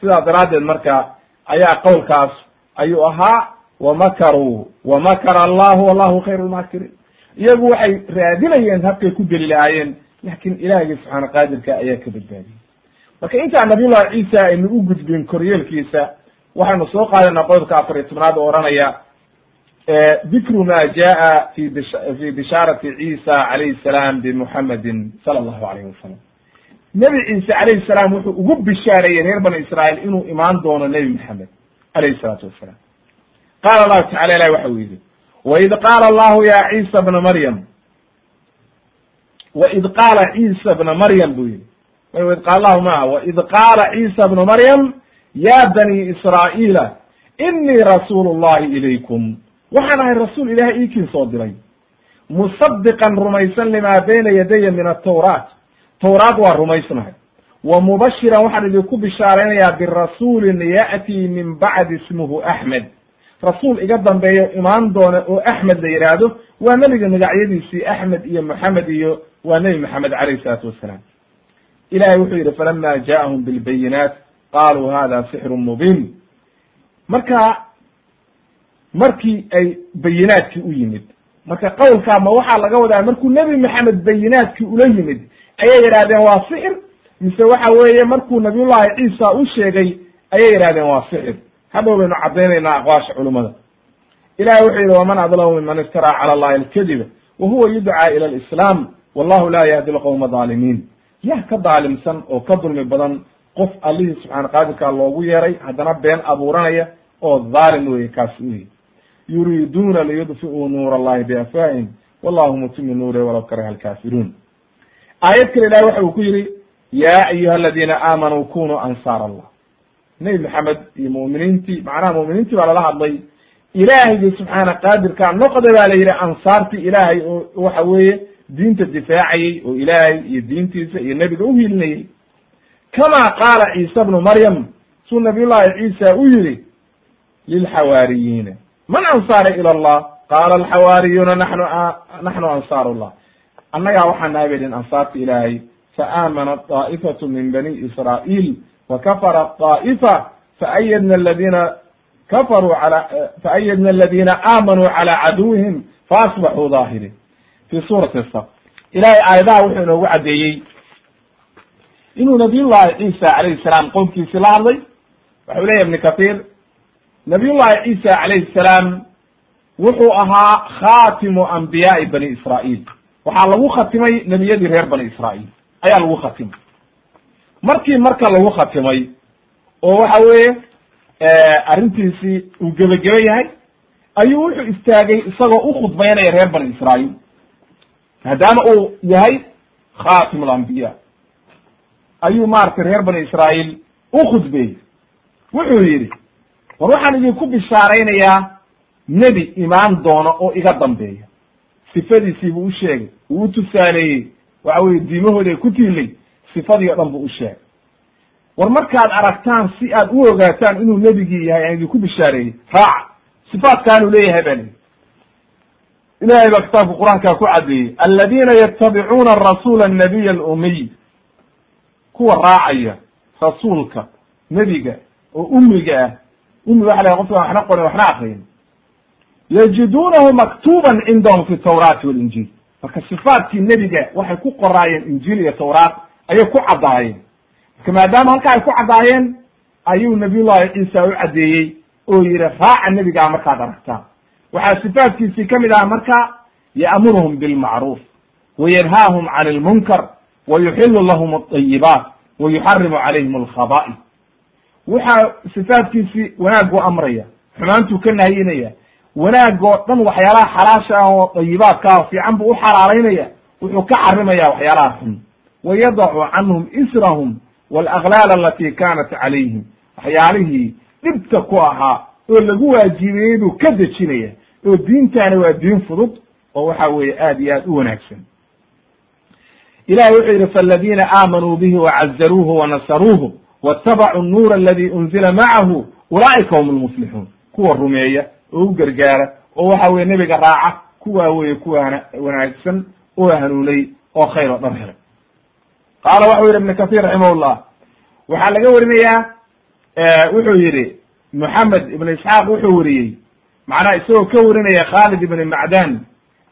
Sidaa daraaddeed marka ayaa qowlkaas ayuu ahaa wamakaruu wamakara allahu wallahu khayru lmaakiriin iyagu waxay raadinayeen habkay ku deli lahaayeen laakin ilaahigii subxaana qaadirka ayaa ka badbaadiyey marka intaan nabiyullahi ciisa aynu u gudbin koryeelkiisa waxaynu soo qaadanaa qodobka afar iyo tobnaad oo oranaya dikru ma jaa fi fi bishaarati ciisa calayhi salaam bimuxamedin sala allahu alayh wasalam nebi ciise calayhi salaam wuxuu ugu bishaareeyey reer bani israa'iil inuu imaan doono nebi maxamed alayhi salaatu wasalaam qaala allahu tacala ilahi waxa uu yidhi waid qaala allahu ya ciisa bna maryam waid qaala ciisa bna maryam buu yihi waid qaala allahu maa waid qaala ciisa bnu maryam ya bani israa'iila inii rasuulu llahi ilaykum. Waxaan ahay rasuul ilahay iikiin soo diray. Musadiqan rumaysan limaa bayna yadaya min atawraat tawraat waa rumaysnahay. Wa mubashiran waxaan idinku bishaaraynayaa birasuulin ya'tii min bacdi ismuhu axmed rasuul iga dambeeyo imaan doona oo axmed la yidhaahdo waa nebiga magacyadiisii axmed iyo moxamed iyo waa nebi moxamed calayhi salaatu wassalaam ilahay wuxuu yidhi falama ja'ahum bilbayinaat. Qaluu hada sixru mubiin. Marka markii ay bayinaadkii u yimid marka qowlkaa ma waxaa laga wadaa markuu nebi maxamed bayinaadkii ula yimid ayay yidhahdeen waa sixir. Mise waxa weeye markuu nabiyullahi ciisa u sheegay ayay yidhahdeen waa sixir. Hadhow baynu caddaynaynaa aqwaasha culimada ilahi wuxuu yidhi waman adlamu miman iftaraa cala allahi alkadiba wa huwa yudcaa ila alislaam wallahu la yahdi lqowma dhaalimiin yah ka daalimsan oo ka dulmi badan qof allihii subxaana qaadirkaa loogu yeeray haddana been abuuranaya oo dhaalim weye kaasi uyi yuriiduuna liyudfi'uu nuur allahi biafwaahim wallahu mutimi nuure walaw karaha alkaafiruun. Aayad kale ilahi waxa uu ku yidhi ya ayuha aladiina aamanuu kunuu ansaar allah nebi maxamed iyo mu'miniintii macnaha mu'miniintii baa lala hadlay ilaahaygi subxaana qaadirkaa noqda baa la yidhi ansaartii ilaahay oo waxa weeye diinta difaacayey oo ilaahay iyo diintiisa iyo nebiga uhiilinayey kama qaala ciisa bnu maryam suu nabiy llahi ciisa u yihi lilxawaariyiina man ansaara ila allah? Qaala alxawaariyuuna naxnu naxnu ansaaru llah annagaa waxaa nahay bay dhin ansaarta ilaahay faamana daa'ifatu min bani israa'iil wa kafara daa'ifa faayadna aladina kafaruu ala faayadna aladina aamanuu cala caduwihim faasbaxuu daahiriin fi suurati saf ilahay aayadaha wuxuu inoogu caddeeyey inuu nabiyullahi ciisa calayhi salaam qowmkiisi la hadlay. Waxau leyahy ibni kathir nabiyullahi ciisa calayhi salaam wuxuu ahaa khatimu anbiyaai bani israa'iil. Waxaa lagu khatimay nebiyadii reer bani israa'iil. Ayaa lagu khatimay. Markii marka lagu khatimay oo waxa weeye arrintiisii uu gebageba yahay ayuu wuxuu istaagay isagoo u khudbaynaya reer bani israa'iil maadaama uu yahay khatim alambiya ayuu maaragtay reer bani israa'iil u khudbeeyey wuxuu yidhi war waxaan idinku bishaaraynayaa nebi imaan doono oo iga dambeeya. Sifadiisii buu u sheegay uu tusaaleeyey waxa weye diimahooda ay ku tiilay sifadii o dhan buu u sheegay. War markaad aragtaan si aad u ogaataan inuu nebigii yahay aan idinku bishaareeyey raaca sifaatkaanuu leeyahay baa lihi ilahay baa kitaabka qur'aankaa ku caddeeyey aladiina yatabicuuna arasuula annabiy alumiy kuwa raacaya rasuulka nebiga oo umiga ah ummi waxa la qofka waxna qorin waxna akriyin yajiduunahu maktuban cindahum fi tawraati walinjiil marka sifaatkii nebiga waxay ku qoraayeen injiil iyo tawraat ayay ku caddaayeen marka maadaama halka ay ku caddaayeen ayuu nabiyullahi ciisa u caddeeyey oo yihi raaca nebigaa markaad aragtaan waxaa sifaatkiisii ka mid ah marka ya'muruhum bilmacruuf wayanhaahum can lmunkar wayuxilu lahum alayibaat wayuxarimu calayhim alkhaba'is waxaa sifaatkiisii wanaaguu amraya xumaantuu ka nahyinaya wanaagoo dhan waxyaalaha xalaasha ah oo dayibaadka ah fiican buu u xalaalaynaya wuxuu ka xarimaya waxyaalaha xun. Wayadacu canhum israhum walaklaal alati kanat calayhim. Waxyaalihii dhibta ku ahaa oo lagu waajibiyey buu ka dejinaya oo diintaani waa diin fudud oo waxa weeye aad iyo aad u wanaagsan. Ilahi wuxuu yidhi faladina aamanuu bihi wacazaruuhu wanasaruuhu watabacuu nuura aladi unzila macahu ulaa'ika hum lmuflixuun kuwa rumeeya oo u gargaara oo waxa weye nebiga raaca kuwaa weye kuwa wanaagsan oo hanuunay oo khayr oo dhan helay. Qaala waxau yidhi ibn kathir raximahullah waxaa laga warinayaa wuxuu yidhi moxamed ibn isxaaq wuxuu weriyey macnaha isagoo ka warinaya khalid ibn macdan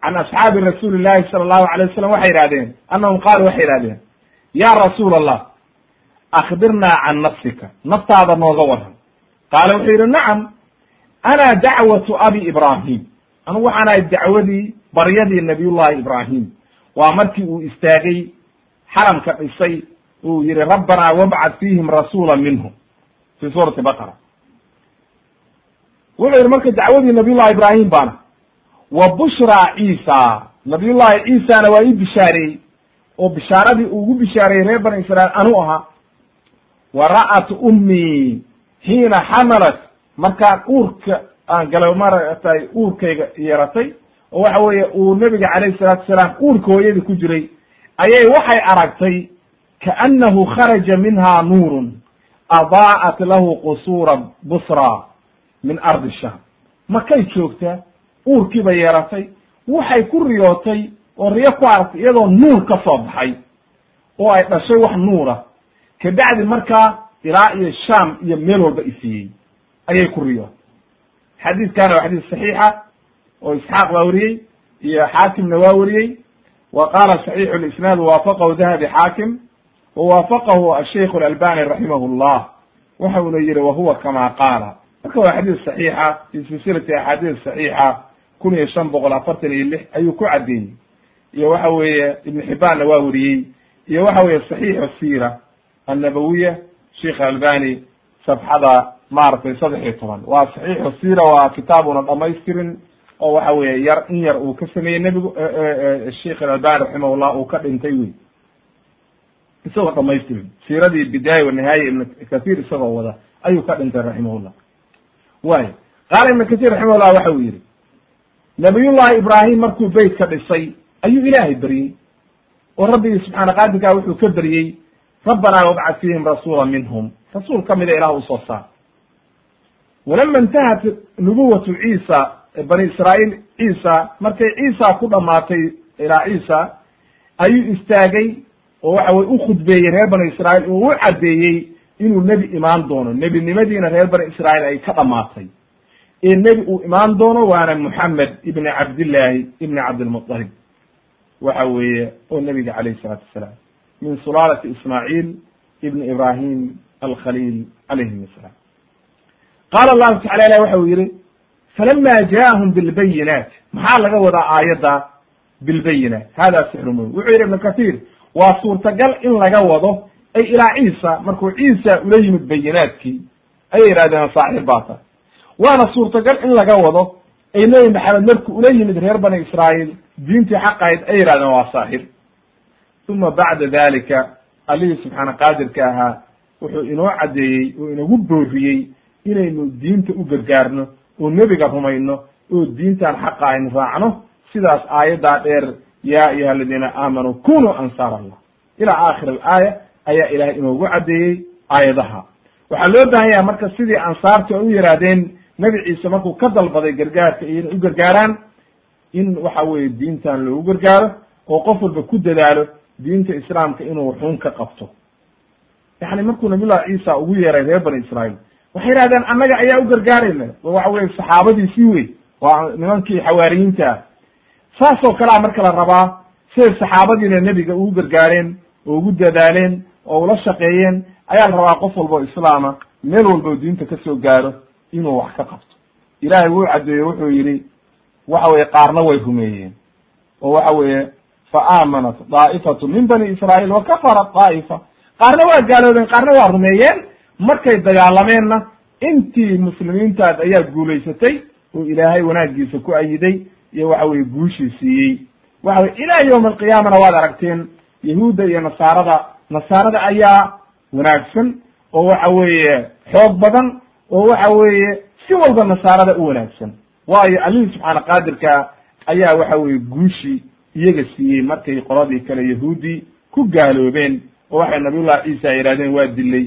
can asxaabi rasuuli llahi sala allahu alay wasalam waxay yihahdeen annahum qaalu waxay yihahdeen ya rasuul allah akbirnaa can nafsika naftaada nooga waran. Qaala wuxuu yidhi nacam ana dacwatu abi ibrahim anigu waxaan ahay dacwadii baryadii nabiyullahi ibrahim waa markii uu istaagay xaramka dhisay uu yihi rabbanaa wabcad fiihim rasuula minhum. Fi suurati baqara wuxuu yihi marka dacwadii nabiyullahi ibrahim baana. Wa bushraa ciisa. Nabiyullahi ciisana waa ii bishaareeyey. Oo bishaaradii ugu bishaareeyey reer bani israiil anuu ahaa. Wa ra'at ummii xiina xamalat. Markaan uurka aan galay maratay uurkayga yeratay oo waxa weeye uu nebiga calayhi salaatu salaam uurka hooyadii ku jiray ayay waxay aragtay kaannahu kharaja minha nuurun adaa'at lahu qusuura busra min ardi sham makay joogtaa uurkii bay yeeratay waxay ku riyootay oo riyo ku aragtay iyadoo nuur ka soo baxay oo ay dhashay wax nuura kabacdi markaa ilaa iyo sham iyo meel walba isiiyey ayay ku riyootay. Xadiidkana waa xadiis saxiixa oo isxaaq baa weriyey iyo xaakimna waa weriyey wa qaala saxiixu lisnaad waafaqahu dahabi xaakim wawaafaqahu asheikh alalbani raximah llah waxa una yihi wahuwa kama qaala marka waa xadiis saxiixa fi silsilati axaadiis saxiixa kun iyo shan boqol afartan iyo lix ayuu ku caddeeyey iyo waxa weeye ibn xibaanna waa weriyey iyo waxa weeye saxiixu sira annabawiya sheikh albani safxada maaragtay saddex iyo toban. Waa saxiixu sira waa kitaabuna dhamaystirin oo waxa weeye yar in yar uu ka sameeyey nebigu sheikh alalbani raximahullah uu ka dhintay wey isagoo dhamaystirin siiradii bidaaya wanihaaya ibn kathir isagoo wada ayuu ka dhintay raximahullah way qaala ibn kathir raximahullah waxa uu yihi nabiyullahi ibraahim markuu beyt ka dhisay ayuu ilaahay beryey oo rabbigii subxaana qaadirkaa wuxuu ka beryey rabbanaa wabcad fiihim rasuula minhum. Rasuul ka mida ilah u soo saar. Walama intahat nubuwatu ciisa bani israa'iil ciisa markay ciisa ku dhamaatay ilaa ciisa ayuu istaagay oo waxa weye u khudbeeyey reer bani israa'iil oo u caddeeyey inuu nebi imaan doono. Nebinimadiina reer bani israa'iil ay ka dhamaatay ee nebi uu imaan doono waana moxamed ibni cabdillaahi ibni cabdilmuطalib waxa weeye oo nebiga calayhi salaatu wasalaam. Min sulaalati ismaaciil ibni ibrahim alkhaliil calayhim asalaam qaala allahu tacala ilah waxa uu yihi falama jaahum bilbayinaat. Maxaa laga wadaa aayadda bilbayinaat? Hada sixru mubin wuxuu yihi ibnu kathir waa suurtagal in laga wado ay ilaa ciisa markuu ciisa ula yimid bayinaadkii ayay yidhahdeen saaxir baa tahay waana suurtagal in laga wado ay nebi maxamed markuu ula yimid reer bani israa'iil diintii xaqahayd ay yidhahdeen waa saaxir uma bacda dalika allihii subxaana qaadirka ahaa wuxuu inoo caddeeyey oo inagu booriyey inaynu diinta u gargaarno oo nebiga rumayno oo diintan xaqa aynu raacno. Sidaas aayaddaa dheer ya ayuha aladiina aamanuu kunuu ansaar allah ila aakhir alaaya ayaa ilahay inoogu caddeeyey aayadaha. Waxaa loo baahan marka sidii ansaartu u yihaahdeen nebi ciise markuu ka dalbaday gargaarka iyo inay u gargaaraan in waxa weeye diintan loogu gargaaro oo qof walba ku dadaalo diinta islaamka inuu xun ka qabto. Yani markuu nabiyullahi ciisa ugu yeeray reer bani israa'iil waxay yihahdeen annaga ayaa u gargaarayna waxa weye saxaabadiisii wey waa nimankii xawaariyiinta. Ah saasoo kalea marka la rabaa siday saxaabadiina nebiga ugu gargaareen oo ugu dadaaleen oo ula shaqeeyeen ayaa la rabaa qof walba o islaama meel walba diinta ka soo gaaro inuu wax ka qabto. Ilaahay wuu caddeeyey wuxuu yidhi waxa weye qaarna way rumeeyeen. Oo waxa weeye fa aamanat daa'ifatu min bani israa'iil wa kafarat daa'ifa. Qaarna waa gaaloobeen qaarna waa rumeeyeen. Markay dagaalameenna intii muslimiintaad ayaa guulaysatay oo ilaahay wanaagiisa ku ayiday iyo waxa weye guushii siiyey. Waxa weye ilaa yawma alqiyaamana waad aragteen yahuudda iyo nasaarada nasaarada ayaa wanaagsan oo waxa weeye xoog badan oo waxa weeye si walba nasaarada u wanaagsan. Waayo allihii subxaana qaadirka ayaa waxa weye guushii iyaga siiyey markay qoladii kale yahuuddii ku gaaloobeen oo waxay nabiyullahi ciisa yihahdeen waa dilay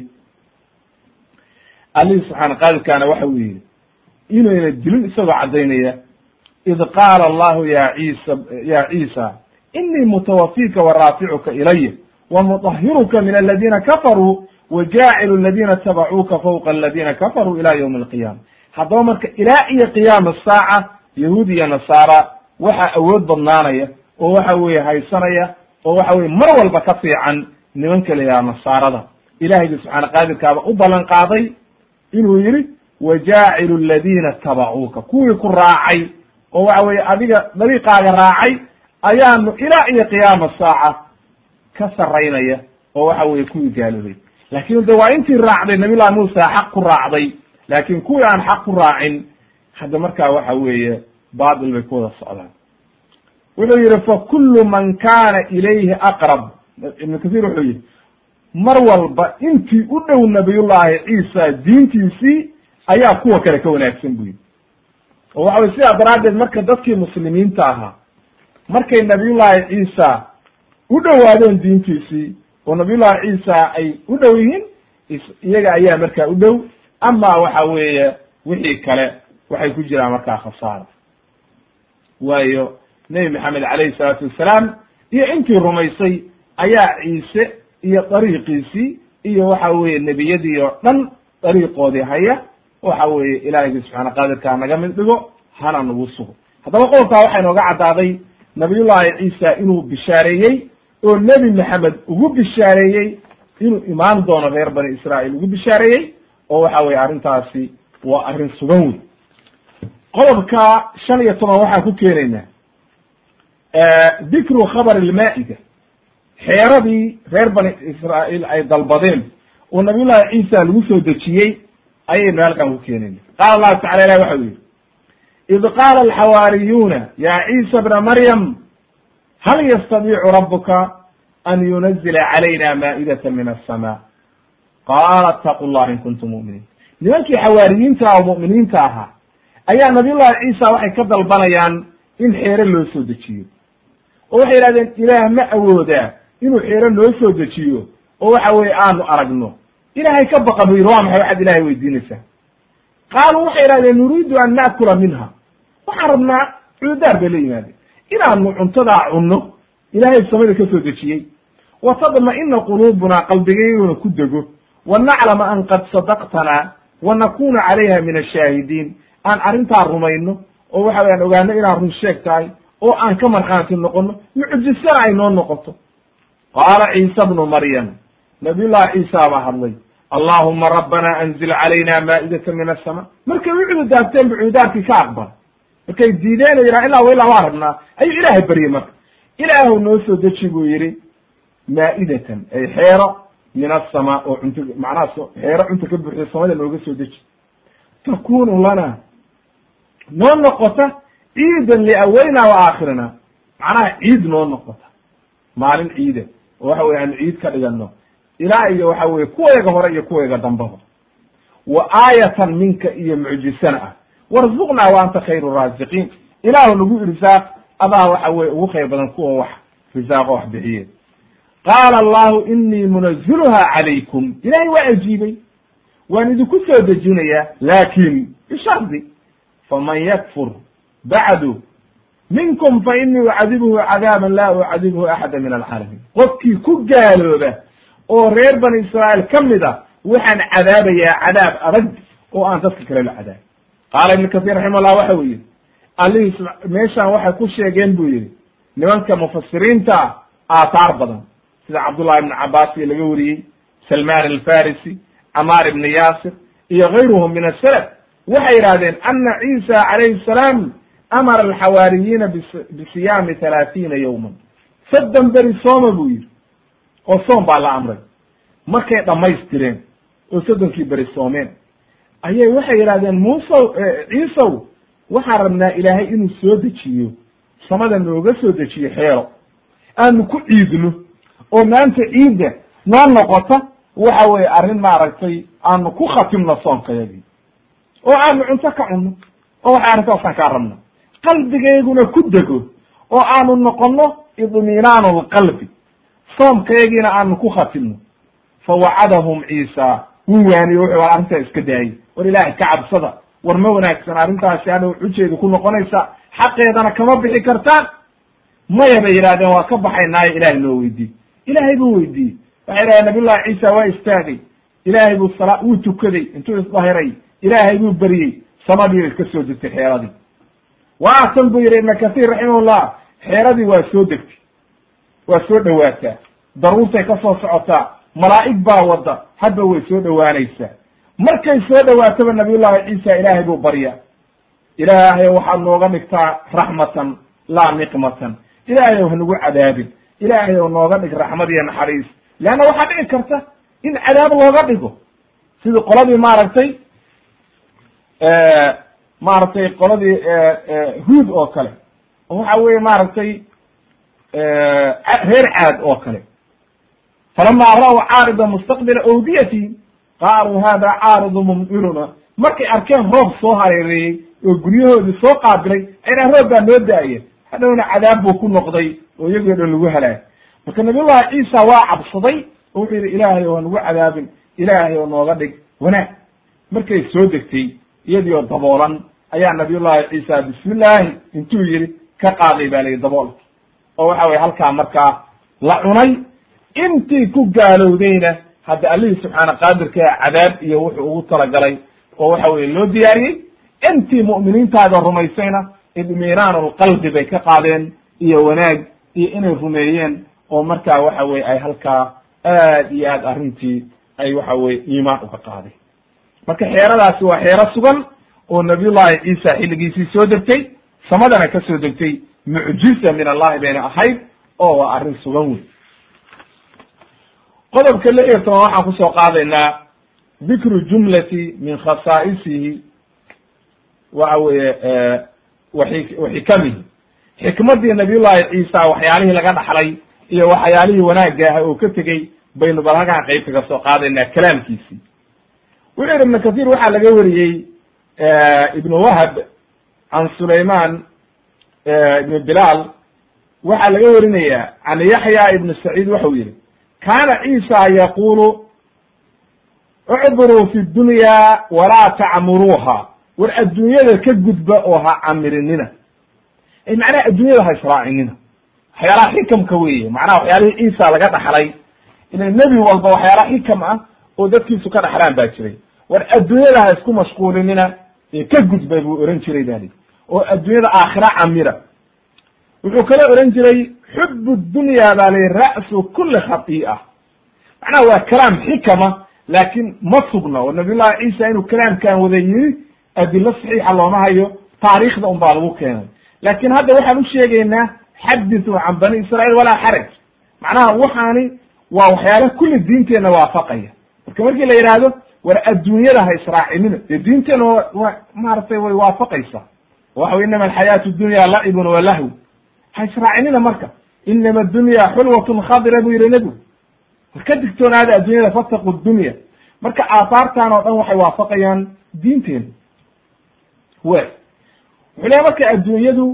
allihii subxaana qaadirkaana waxa uu yihi inayna dilin isagoo caddaynaya id qaala allahu ya ciisa ya ciisa inii mutawafika waraaficuka ilaya wmuطahiruka min aladina kafaruu wajaacilu ladina itabacuuka fawqa aladina kafaruu ila ywmi alqiyama haddaba marka ilaa iyo qiyaama saaca yahuud iyo nasaara waxaa awood badnaanaya oo waxa weye haysanaya oo waxa weye mar walba ka fiican nimanka la yidhaha nasaarada ilahaygi subxaana qaadirkaaba u ballan qaaday inuu yihi wajaacilu ladina itabacuuka kuwii ku raacay oo waxa weye adiga dariiqaaga raacay ayaanu ilaa iyo qiyaama saaca ka saraynaya oo waxa weye kuwii gaaloobay laakin de waa intii raacday nabiy llahi muusa xaq ku raacday. Laakin kuwii aan xaq ku raacin hadda markaa waxa weeye baatil bay ku wada socdaan. Wuxuu yihi fakulu man kana ilayhi aqrab. Ibnu kathir wuxuu yihi mar walba intii u dhow nabiyullaahi ciisa diintiisii ayaa kuwa kale ka wanaagsan bu yidhi. Oo waxa weye sidaa daraaddeed marka dadkii muslimiinta ahaa markay nabiyullaahi ciisa u dhowaadeen diintiisii oo nabiyullahi ciisa ay u dhow yihiin iyaga ayaa markaa u dhow ama waxa weeye wixii kale waxay ku jiraan markaa khasaara waayo nebi maxamed calayhi salaatu wassalaam iyo intii rumaysay ayaa ciise iyo dariiqiisii iyo waxa weeye nebiyadii oo dhan dariiqoodii haya. Waxa weeye ilaahiygi subxaana qaadirkaa naga mid dhigo hana nagu sugo. Haddaba qodobkaa waxaa inooga caddaaday nabiyullaahi ciisa inuu bishaareeyey oo nebi maxamed ugu bishaareeyey inuu imaan doono reer bani israa'iil ugu bishaareeyey oo waxa weye arrintaasi waa arrin sugan wey qodobka shan iyo toban waxaan ku keenaynaa. Dikru khabar ilmaa'ida xeeradii reer bani israa'iil ay dalbadeen oo nabiyullahi ciisa lagu soo dejiyey ayaynu halkan ku keenayna qaala allahu tacala ilah waxa u yihi id qaala alxawaariyuuna ya ciisa bna maryam hal yastadiicu rabuka an yunazila calayna maa'idata min asama qaala ataqu llah in kuntum mu'miniin nimankii xawaariyiinta oo mu'miniinta ahaa ayaa nabiyullahi ciisa waxay ka dalbanayaan in xeere loo soo dejiyo oo waxay yidhahdeen ilaah ma awoodaa inuu xeere noo soo dejiyo oo waxa weye aanu aragno ilaahay ka baqa bu yidhi waa maxay waxaad ilahay weydiinaysaa qaaluu waxay yidhahdeen nuriidu an naakula minha waxaan rabnaa cududaar bay la yimaadeen inaanu cuntadaa cunno ilaahay samada ka soo dejiyey. Wa tadma'ina quluubuna qalbigayguna ku dego. Wa naclama an qad sadaqtanaa wa nakuna calayha min ashaahidiin aan arrintaa rumayno oo waxa weyaan ogaano inaan run sheeg tahay oo aan ka markhaanti noqono mucjisana ay noo noqoto. Qaala ciisa bnu maryam nabiyullahi ciisa baa hadlay allahuma rabbana anzil calayna maa'idata min asama markay u cududaarteen bu cududaarkii ka aqbal markay diideen o yidhaha ilaa wa ilaa waa rabnaa. Ayuu ilaahay baryey marka. Ilaahu noo soo deji buu yidhi maa'idatan ay xeero min asama oo cunto macnaha xeero cunta ka buuxiyo samada nooga soo deji. Takunu lana noo noqota ciidan liawalina wa aakhirina. Macnaha ciid noo noqota. Maalin ciida. Oo waxa weye aanu ciid ka dhigano ilaa iyo waxa weye kuwayga hore iyo kuwayga dambaba. Wa aayatan minka iyo mucjisana ah warzuqnaa wa anta khayru raasiqiin ilaahu nagu irsaaq adaa waxa weye ugu khayr badan kuwa wax risaaqo wax bixiye. Qaala allahu inii munaziluha calaykum. Ilahay waa ajiibay. Waan idinku soo dejinayaa laakin bishardi faman yakfur bacdu minkum fa inii ucadibhu cadaaban laa ucadibhu axada min alcaalamiin. Qofkii ku gaalooba oo reer bani israa'iil ka mid a waxaan cadaabayaa cadaab adag oo aan dadka kale la cadaabin qaala ibnu kahiir raximahullah waxa uu yihi allihii meeshaan waxay ku sheegeen buu yihi nimanka mufasiriinta aathaar badan. Sida cabdullahi ibnu cabaas iyo laga wariyey salman alfarisi camaar ibni yaasir iyo gayruhum min asalaf waxay yidhahdeen ana ciisa calayhi salaam amara alxawaariyiina bisiyaami halaathiina yowman soddon beri sooma buu yidhi oo soom baa la amray. Markay dhammaystireen oo soddonkii beri soomeen ayay waxay yidhahdeen muusow ciisow waxaan rabnaa ilaahay inuu soo dejiyo samada nooga soo dejiyo xeero aanu ku ciidno oo maanta ciidda noo noqota waxa weye arrin maaragtay aanu ku khatimno soonkayagii oo aanu cunto ka cunno oo waxay arrintaasaan kaa rabna qalbigayguna ku dego oo aanu noqono idminaanu lqalbi soomkayagiina aanu ku khatimno. Fawacadahum ciisa wuu waaniye wuxuu arrintaa iska daayey war ilaahay ka cabsada. War ma wanaagsan arrintaasi ana xujeedu ku noqonaysa xaqeedana kama bixi kartaan. Maya bay yidhahdeen waa ka baxaynaayo ilahay noo weydiiy ilaahay buu weydiiyey. Waxay yidhahdeen nabiyullahi ciisa waa istaagay. Ilaahay buu sala wuu tukaday intuu isdahiray ilaahay buu beryey samadii ka soo degtay xeeradii. Waatan buu yidhi ibna kahiir raximahullah xeeradii waa soo degtay. Waa soo dhowaataa daruurtay ka soo socotaa. Malaa'ig baa wadda. Hadba way soo dhowaanaysaa markay soo dhowaataba nabiyullahi ciisa ilaahay buu barya. Ilaahay waxaad nooga dhigtaa raxmatan laa niqmatan. Ilaahay ow hanagu cadaabin. Ilaahay ow nooga dhig raxmad iyo naxariis. Leanna waxaa dhici karta in cadaab looga dhigo. Sidii qoladii maaragtay maaragtay qoladii huod oo kale. Waxa weye maaragtay reer caad oo kale. Falama ra'w caarida mustaqbila awdiyati qaaluu hada caaridu mumdiruna markay arkeen roob soo hareereeyey oo guryahoodii soo qaabilay aynaa roob baa noo da'aya hadhowna cadaab buu ku noqday oo iyagoo dhan lagu halaag marka nabiyullahi ciisa waa cabsaday oo wuxuu yidhi ilaahay oo nagu cadaabin ilaahay oo nooga dhig wanaag markay soo degtay iyadii oo daboolan ayaa nabiyullahi ciisa bismillaahi intuu yidhi ka qaaday baa layihi daboolka oo waxa weye halkaa markaa la cunay intii ku gaalowdayna hadda allihii subxaana qaadirkaa cadaab iyo wuxuu ugu talagalay oo waxa weye loo diyaariyey intii mu'miniintaada rumaysayna idminaanu lqalbi bay ka qaadeen iyo wanaag iyo inay rumeeyeen oo markaa waxa weye ay halkaa aad iyo aad arrintii ay waxa weye iimaan uga qaaday. Marka xeeradaasi waa xeero sugan oo nabiyullahi ciisa xilligiisii soo degtay samadana ka soo degtay mucjiza min allahi bayna ahayd oo waa arrin sugan wey qodobka iyo toban waxaan ku soo qaadaynaa dikru jumlati min khasaa'isihi waxa weeye waxi waxikamihi xikmadii nabiyullahi ciisa waxyaalihii laga dhaxlay iyo waxyaalihii wanaagga ah oo ka tegey baynu bal halkaan qeyb kaga soo qaadaynaa kalaamkiisii. Wuxuu yihi ibnu kathir waxaa laga wariyey ibnu wahab can sulayman ibnu bilaal waxaa laga warinayaa can yaxya ibnu saciid waxau yihi kana ciisa yaqulu ucburuu fi dunya walaa tacmuruuha war adduunyada ka gudba oo ha camirinina macnaha adduunyada ha israacinina waxyaalaha xikamka weeye macnaha waxyaalihii ciisa laga dhaxlay ila nebi walba waxyaalaha xikam ah oo dadkiisu ka dhaxlaan baa jiray war adduunyada ha isku mashquulinina ee ka gudba buu ohan jiray bali oo adduunyada aakhira camira wuxuu kala ohan jiray xub dunya baa lay ra'su kuli khati'a macnaha waa kalaam xikama laakin ma sugna oo nabiyullahi ciisa inuu kalaamkan wada yiri adilo saxiixa looma hayo taariikhda un baa lagu keenay. Laakin hadda waxaan u sheegaynaa can bani israiil walaa xaraj. Macnaha waxaani waa waxyaala kulli diinteenna waafaqaya. Marka markii la yidhaahdo war adduunyada ha israacinina dee diinteenna maaragtay way waafaqaysaa. Waxa inama alxayaatu dunya lacibun wa lahw ha israacinina marka inama dunya xulwatun khadira buu yihi nebigu. Ka digtoonaada adduunyada fataqu dunya. Marka aahaartan oo dhan waxay waafaqayaan diinteena we wuxuu leeya marka adduunyadu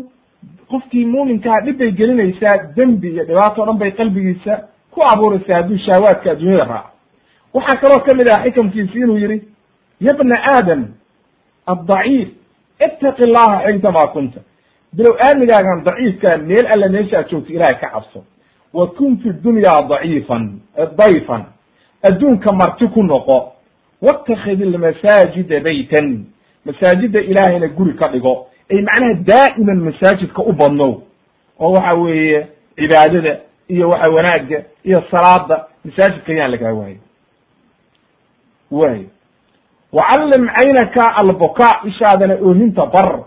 qofkii muuminkaa dhib bay gelinaysaa dembi iyo dhibaato o dhan bay qalbigiisa ku abuuraysaa hadduu shahwaadka adduunyada raaco. Waxaa kaloo ka mid ah xikamkiisi inuu yihi ya bna aadam addaciif ittaqi llaha xaytama kunta bilow aamigaagan daciifka meel alla meesha aad joogto ilahay ka cabso. Wa fi dunya daciifan dayfan adduunka marti ku noqo watakid ilmasaajida baytan. Masaajida ilaahayna guri ka dhigo. Ay macnaha daa'iman masaajidka u badnow. Oo waxa weeye cibaadada iyo waxa wanaagga iyo salaada masaajidka yaan lagaa waayo waayo wacallim caynaka albukaa ishaadana oohinta bar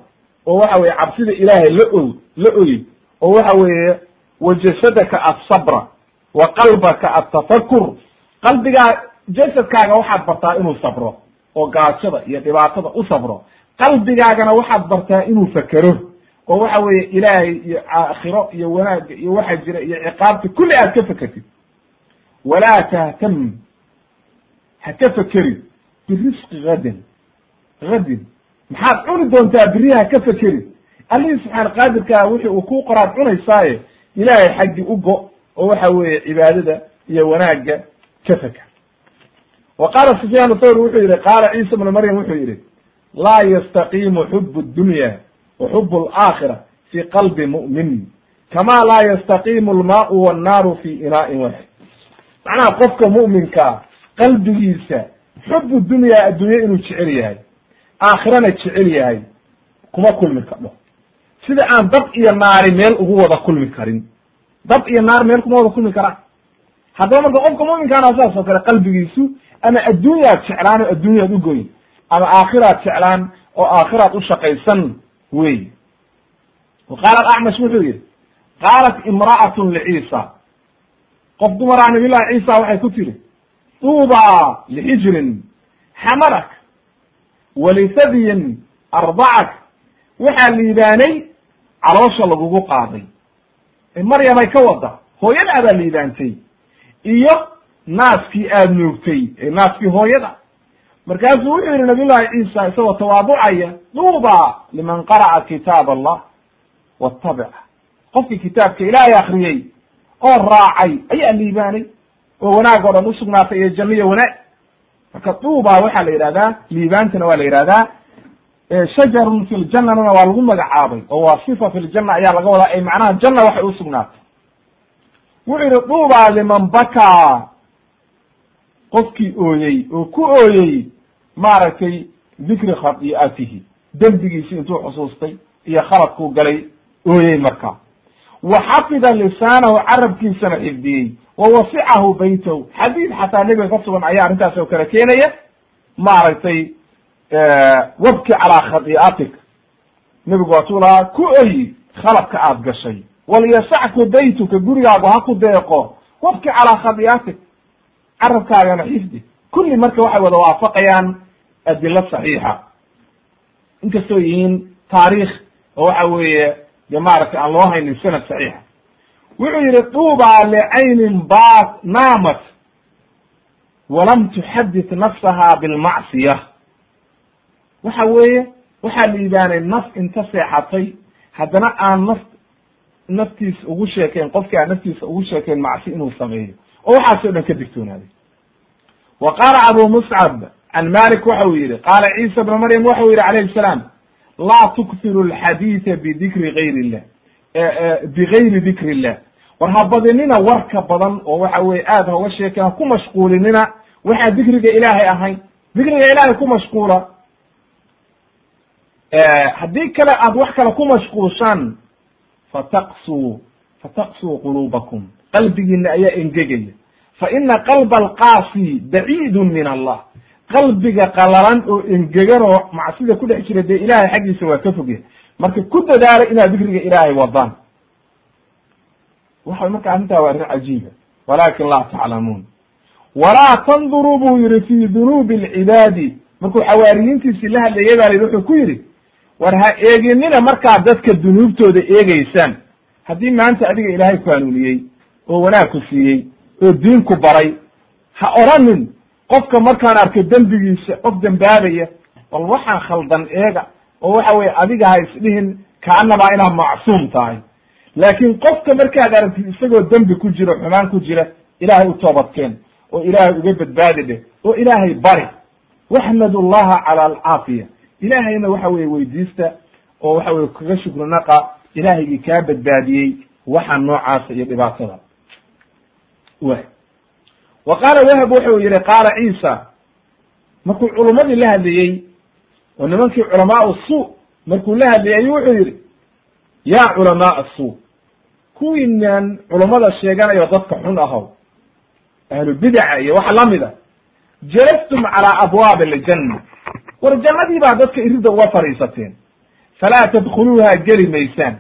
oo waxa weye cabsida ilaahay la o la oy oo waxa weeye wajasadaka asabra wa qalbaka atafakur qalbigaa jasadkaaga waxaad bartaa inuu sabro oo gaajada iyo dhibaatada u sabro. Qalbigaagana waxaad bartaa inuu fekero oo waxa weeye ilaahay iyo aakhiro iyo wanaagga iyo waxa jira iyo ciqaabta kulli aad ka fekertid walaa tahtam ha ka fekerin birisqi gadin gadin maxaad cuni doontaa beri ha ka fekerin allihii subxaana qaadirkaa wixii uu kuu qoraad cunaysaaye ilaahay xaggi u go oo waxa weeye cibaadada iyo wanaagga ka feker wa qaala sufyaan thawri wuxuu yihi qaala ciisa bnu maryam wuxuu yihi laa yastaqiimu xub dunya wa xub alaakhira fi qalbi mu'min. Kama laa yastaqiimu almaau wannaaru fi inaa'in waxid macnaha qofka mu'minkaa qalbigiisa xubu dunya adduunye inuu jecel yahay aakhirana jecel yahay kuma kulmi kadho sida aan dab iyo naari meel ugu wada kulmi karin. Dab iyo naar meel kuma wada kulmi karaan haddaba marka qofka mu'minkaana saas oo kale qalbigiisu ama adduunyaad jeclaan oo adduunyaad ugoyn ama aakhiraad jeclaan oo aakhiraad u shaqaysan wey. Wa qaala alacmash wuxuu yihi qaalat imra'atun liciisa qof dumaraa nabiyullahi ciisa waxay ku tiri tuuba lixijrin xamarak walisadiyin arbacak waxaa liibaanay caloosha lagugu qaaday. Maryamay ka wada hooyada baa liibaantay iyo naaskii aada nuugtay ee naaskii hooyada. Markaasuu wuxuu yihi nabiy llahi ciisa isagoo tawaaducaya duuba liman qara'a kitaab allah watabica qofkii kitaabka ilaahay akriyey oo raacay ayaa liibaanay oo wanaag oo dhan usugnaatay iyo janno iyo wanaag marka duuba waxaa la yidhahdaa liibaantana waa la yidhahdaa shajarun fi ljannana waa lagu magacaabay oo waa sifa fi ljanna ayaa laga wadaa ay macnaha janna waxay usugnaatay wuxuu yihi duuba liman bakaa qofkii ooyey oo ku ooyey maaragtay dikri khadi'atihi dembigiisi intuu xusuustay iyo khaladkuu galay ooyey markaa. Wa xafida lisaanahu carabkiisana xifdiyey wa wasicahu baytahu xadiid xataa nebiga ka sugan ayaa arrintaas oo kale keenaya maaragtay wabki calaa khadi'atik nebigu waatuu lahaa ku oyi khaladka aad gashay walyasacku baytuka gurigaagu ha ku deeqo wabki calaa khadi'atik carabkaagana xifdi kulli marka waxay wada waafaqayaan adilo saxiixa inkastoo yihiin taariikh oo waxa weeye de maaragtay aan loo haynin sanad saxiixa wuxuu yihi duuba licaynin baat naamat walam tuxadit nafsaha bilmacsiya. Waxa weeye waxaa liibaanay naf inta seexatay haddana aan naf naftiisa ugu sheekayn qofkii aan naftiisa ugu sheekayn macsi inuu sameeyo. Oo waxaasoo dhan ka digtoonaaday wa qaala abu muscab can malik waxa uu yihi qaala ciisa bna maryam waxa uu yihi calayhi salaam laa tukhiru alxadiida bidikri gayr illah bigayri dikri illah war ha badinina warka badan oo waxa weye aad ha uga sheekeen ha ku mashquulinina waxaa dikriga ilaahay ahayn. Dikriga ilaahay ku mashquula haddii kale aad wax kale ku mashquushaan fataqsuu fataqsuu quluubakum. Qalbigiina ayaa engegaya. Fa ina qalba alqaasi baciidun min allah. Qalbiga qalalan oo engegan oo macsida ku dhex jira dee ilahay xaggiisa waa ka fogya marka ku dadaala inaad dikriga ilaahay wadaan. Waxa marka arrintaa waa arrin cajiiba walakin laa taclamuun. Walaa tanduruu buu yihi fi dunuubi alcibaadi. Markuu xawaariyiintiisii la hadlayay baa yidhi wuxuu ku yidhi war ha eeginina markaad dadka dunuubtooda eegeysaan haddii maanta adiga ilaahay ku hanuuniyey oo wanaag ku siiyey oo diin ku baray ha oranin. Qofka markaan arko dembigiisa qof dembaabaya bal waxaan khaldan eega oo waxa weye adiga ha isdhihin kaanamaa inaad macsuum tahay. Laakiin qofka markaad aragtid isagoo dembi ku jiro xumaan ku jira ilaahay u toobadkeen oo ilaahay uga badbaadi dheh oo ilaahay bari. Waxmad llaha cala alcaafiya. Ilaahayna waxa weye weydiista oo waxa weye kaga shukri naqa ilaahaygii kaa badbaadiyey waxa noocaasa iyo dhibaatada. Wa wa qaala wahab wuxuu yihi qaala ciisa markuu culummadii la hadlayey oo nimankii culamaau suu markuu la hadlayey ayuu wuxuu yihi yaa culamaa suu kuwiinan culummada sheeganayo dadka xun ahow ahlu bidaca iyo waxa lamida jalastum calaa abwaabi aljanna. War jannadii baa dadka irida uga fadhiisateen. Falaa tadkhuluuha geli maysaan.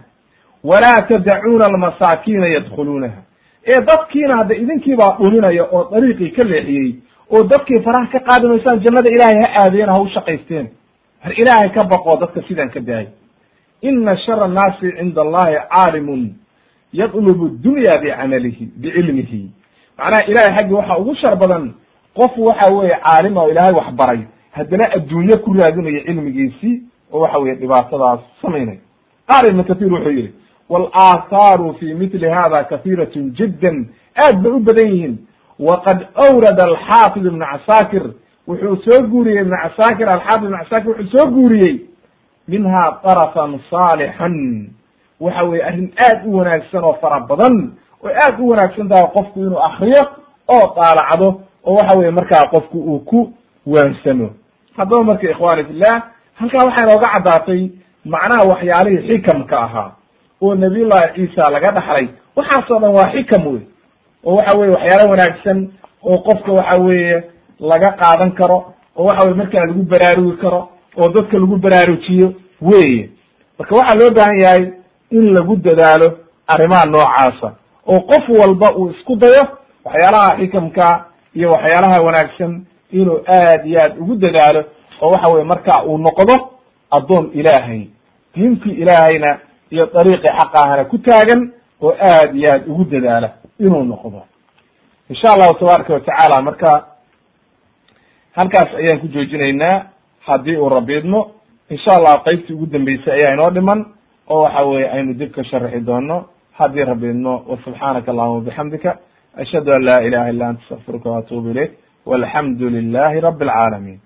Walaa tadacuuna almasaakiina yadkhuluunaha. Ee dadkiina hadda idinkiibaa dhuminaya oo dariiqii ka leexiyey oo dadkii faraha ka qaadi maysaan jannada ilaahay ha aadeen ha u har ilaahay ka baqoo dadka sidaan ka daayay ina shara annaasi cinda allahi caalimun yadlubu dunya bicamalihi bicilmihi macnaha ilahay xaggii waxaa ugu shar badan qof waxa weeye caalima oo ilaahay wax baray haddana adduunye ku raadinaya cilmigiisii oo waxa weye dhibaatadaas samaynaya. Qaala ibnu kahiir wuxuu yihi walaahaaru fi mitli hada kahiiratun jiddan. Aad bay u badan yihiin. Waqad awrada alxaafid ibnu casaakir wuxuu soo guuriyey ibnu casaakir alxaafid ibnu casaakir wuxuu soo guuriyey minha darafan saalixan waxa weye arrin aad u wanaagsan oo fara badan oo aad u wanaagsan tahay qofku inuu akriyo oo daalacdo oo waxa weye markaa qofku uu ku waansamo. Haddaba marka ikhwani fillah halkaa waxaa inooga caddaatay macnaha waxyaalihii xikamka ahaa oo nabiyullahi ciisa laga dhaxlay. Waxaasoo dhan waa xikam wey oo waxa weye waxyaalo wanaagsan oo qofka waxa weeye laga qaadan karo oo waxa weye markaa lagu baraarugi karo oo dadka lagu baraarujiyo weye marka waxaa loo baahan yahay in lagu dadaalo arrimaha noocaasa oo qof walba uu isku dayo waxyaalaha xikamka iyo waxyaalaha wanaagsan inuu aad iyo aad ugu dadaalo oo waxa weye marka uu noqdo addoon ilaahay. Diinkii ilaahayna iyo dariiqii xaq ahana ku taagan oo aad iyo aad ugu dadaala inuu noqdo. Insha allahu tabaaraka watacaala marka halkaas ayaan ku joojinaynaa. Haddii uu rabi idmo insha allah qeybtii ugu dambeysay ayaa inoo dhiman oo waxa weye aynu dib ka sharaxi doono. Haddii rabi idmo wasubxaanaka allahuma bixamdika ashhadu an laa ilaha illa anta astaqfiruka waatubu ilayk walxamdu lilahi rabi alcaalamiin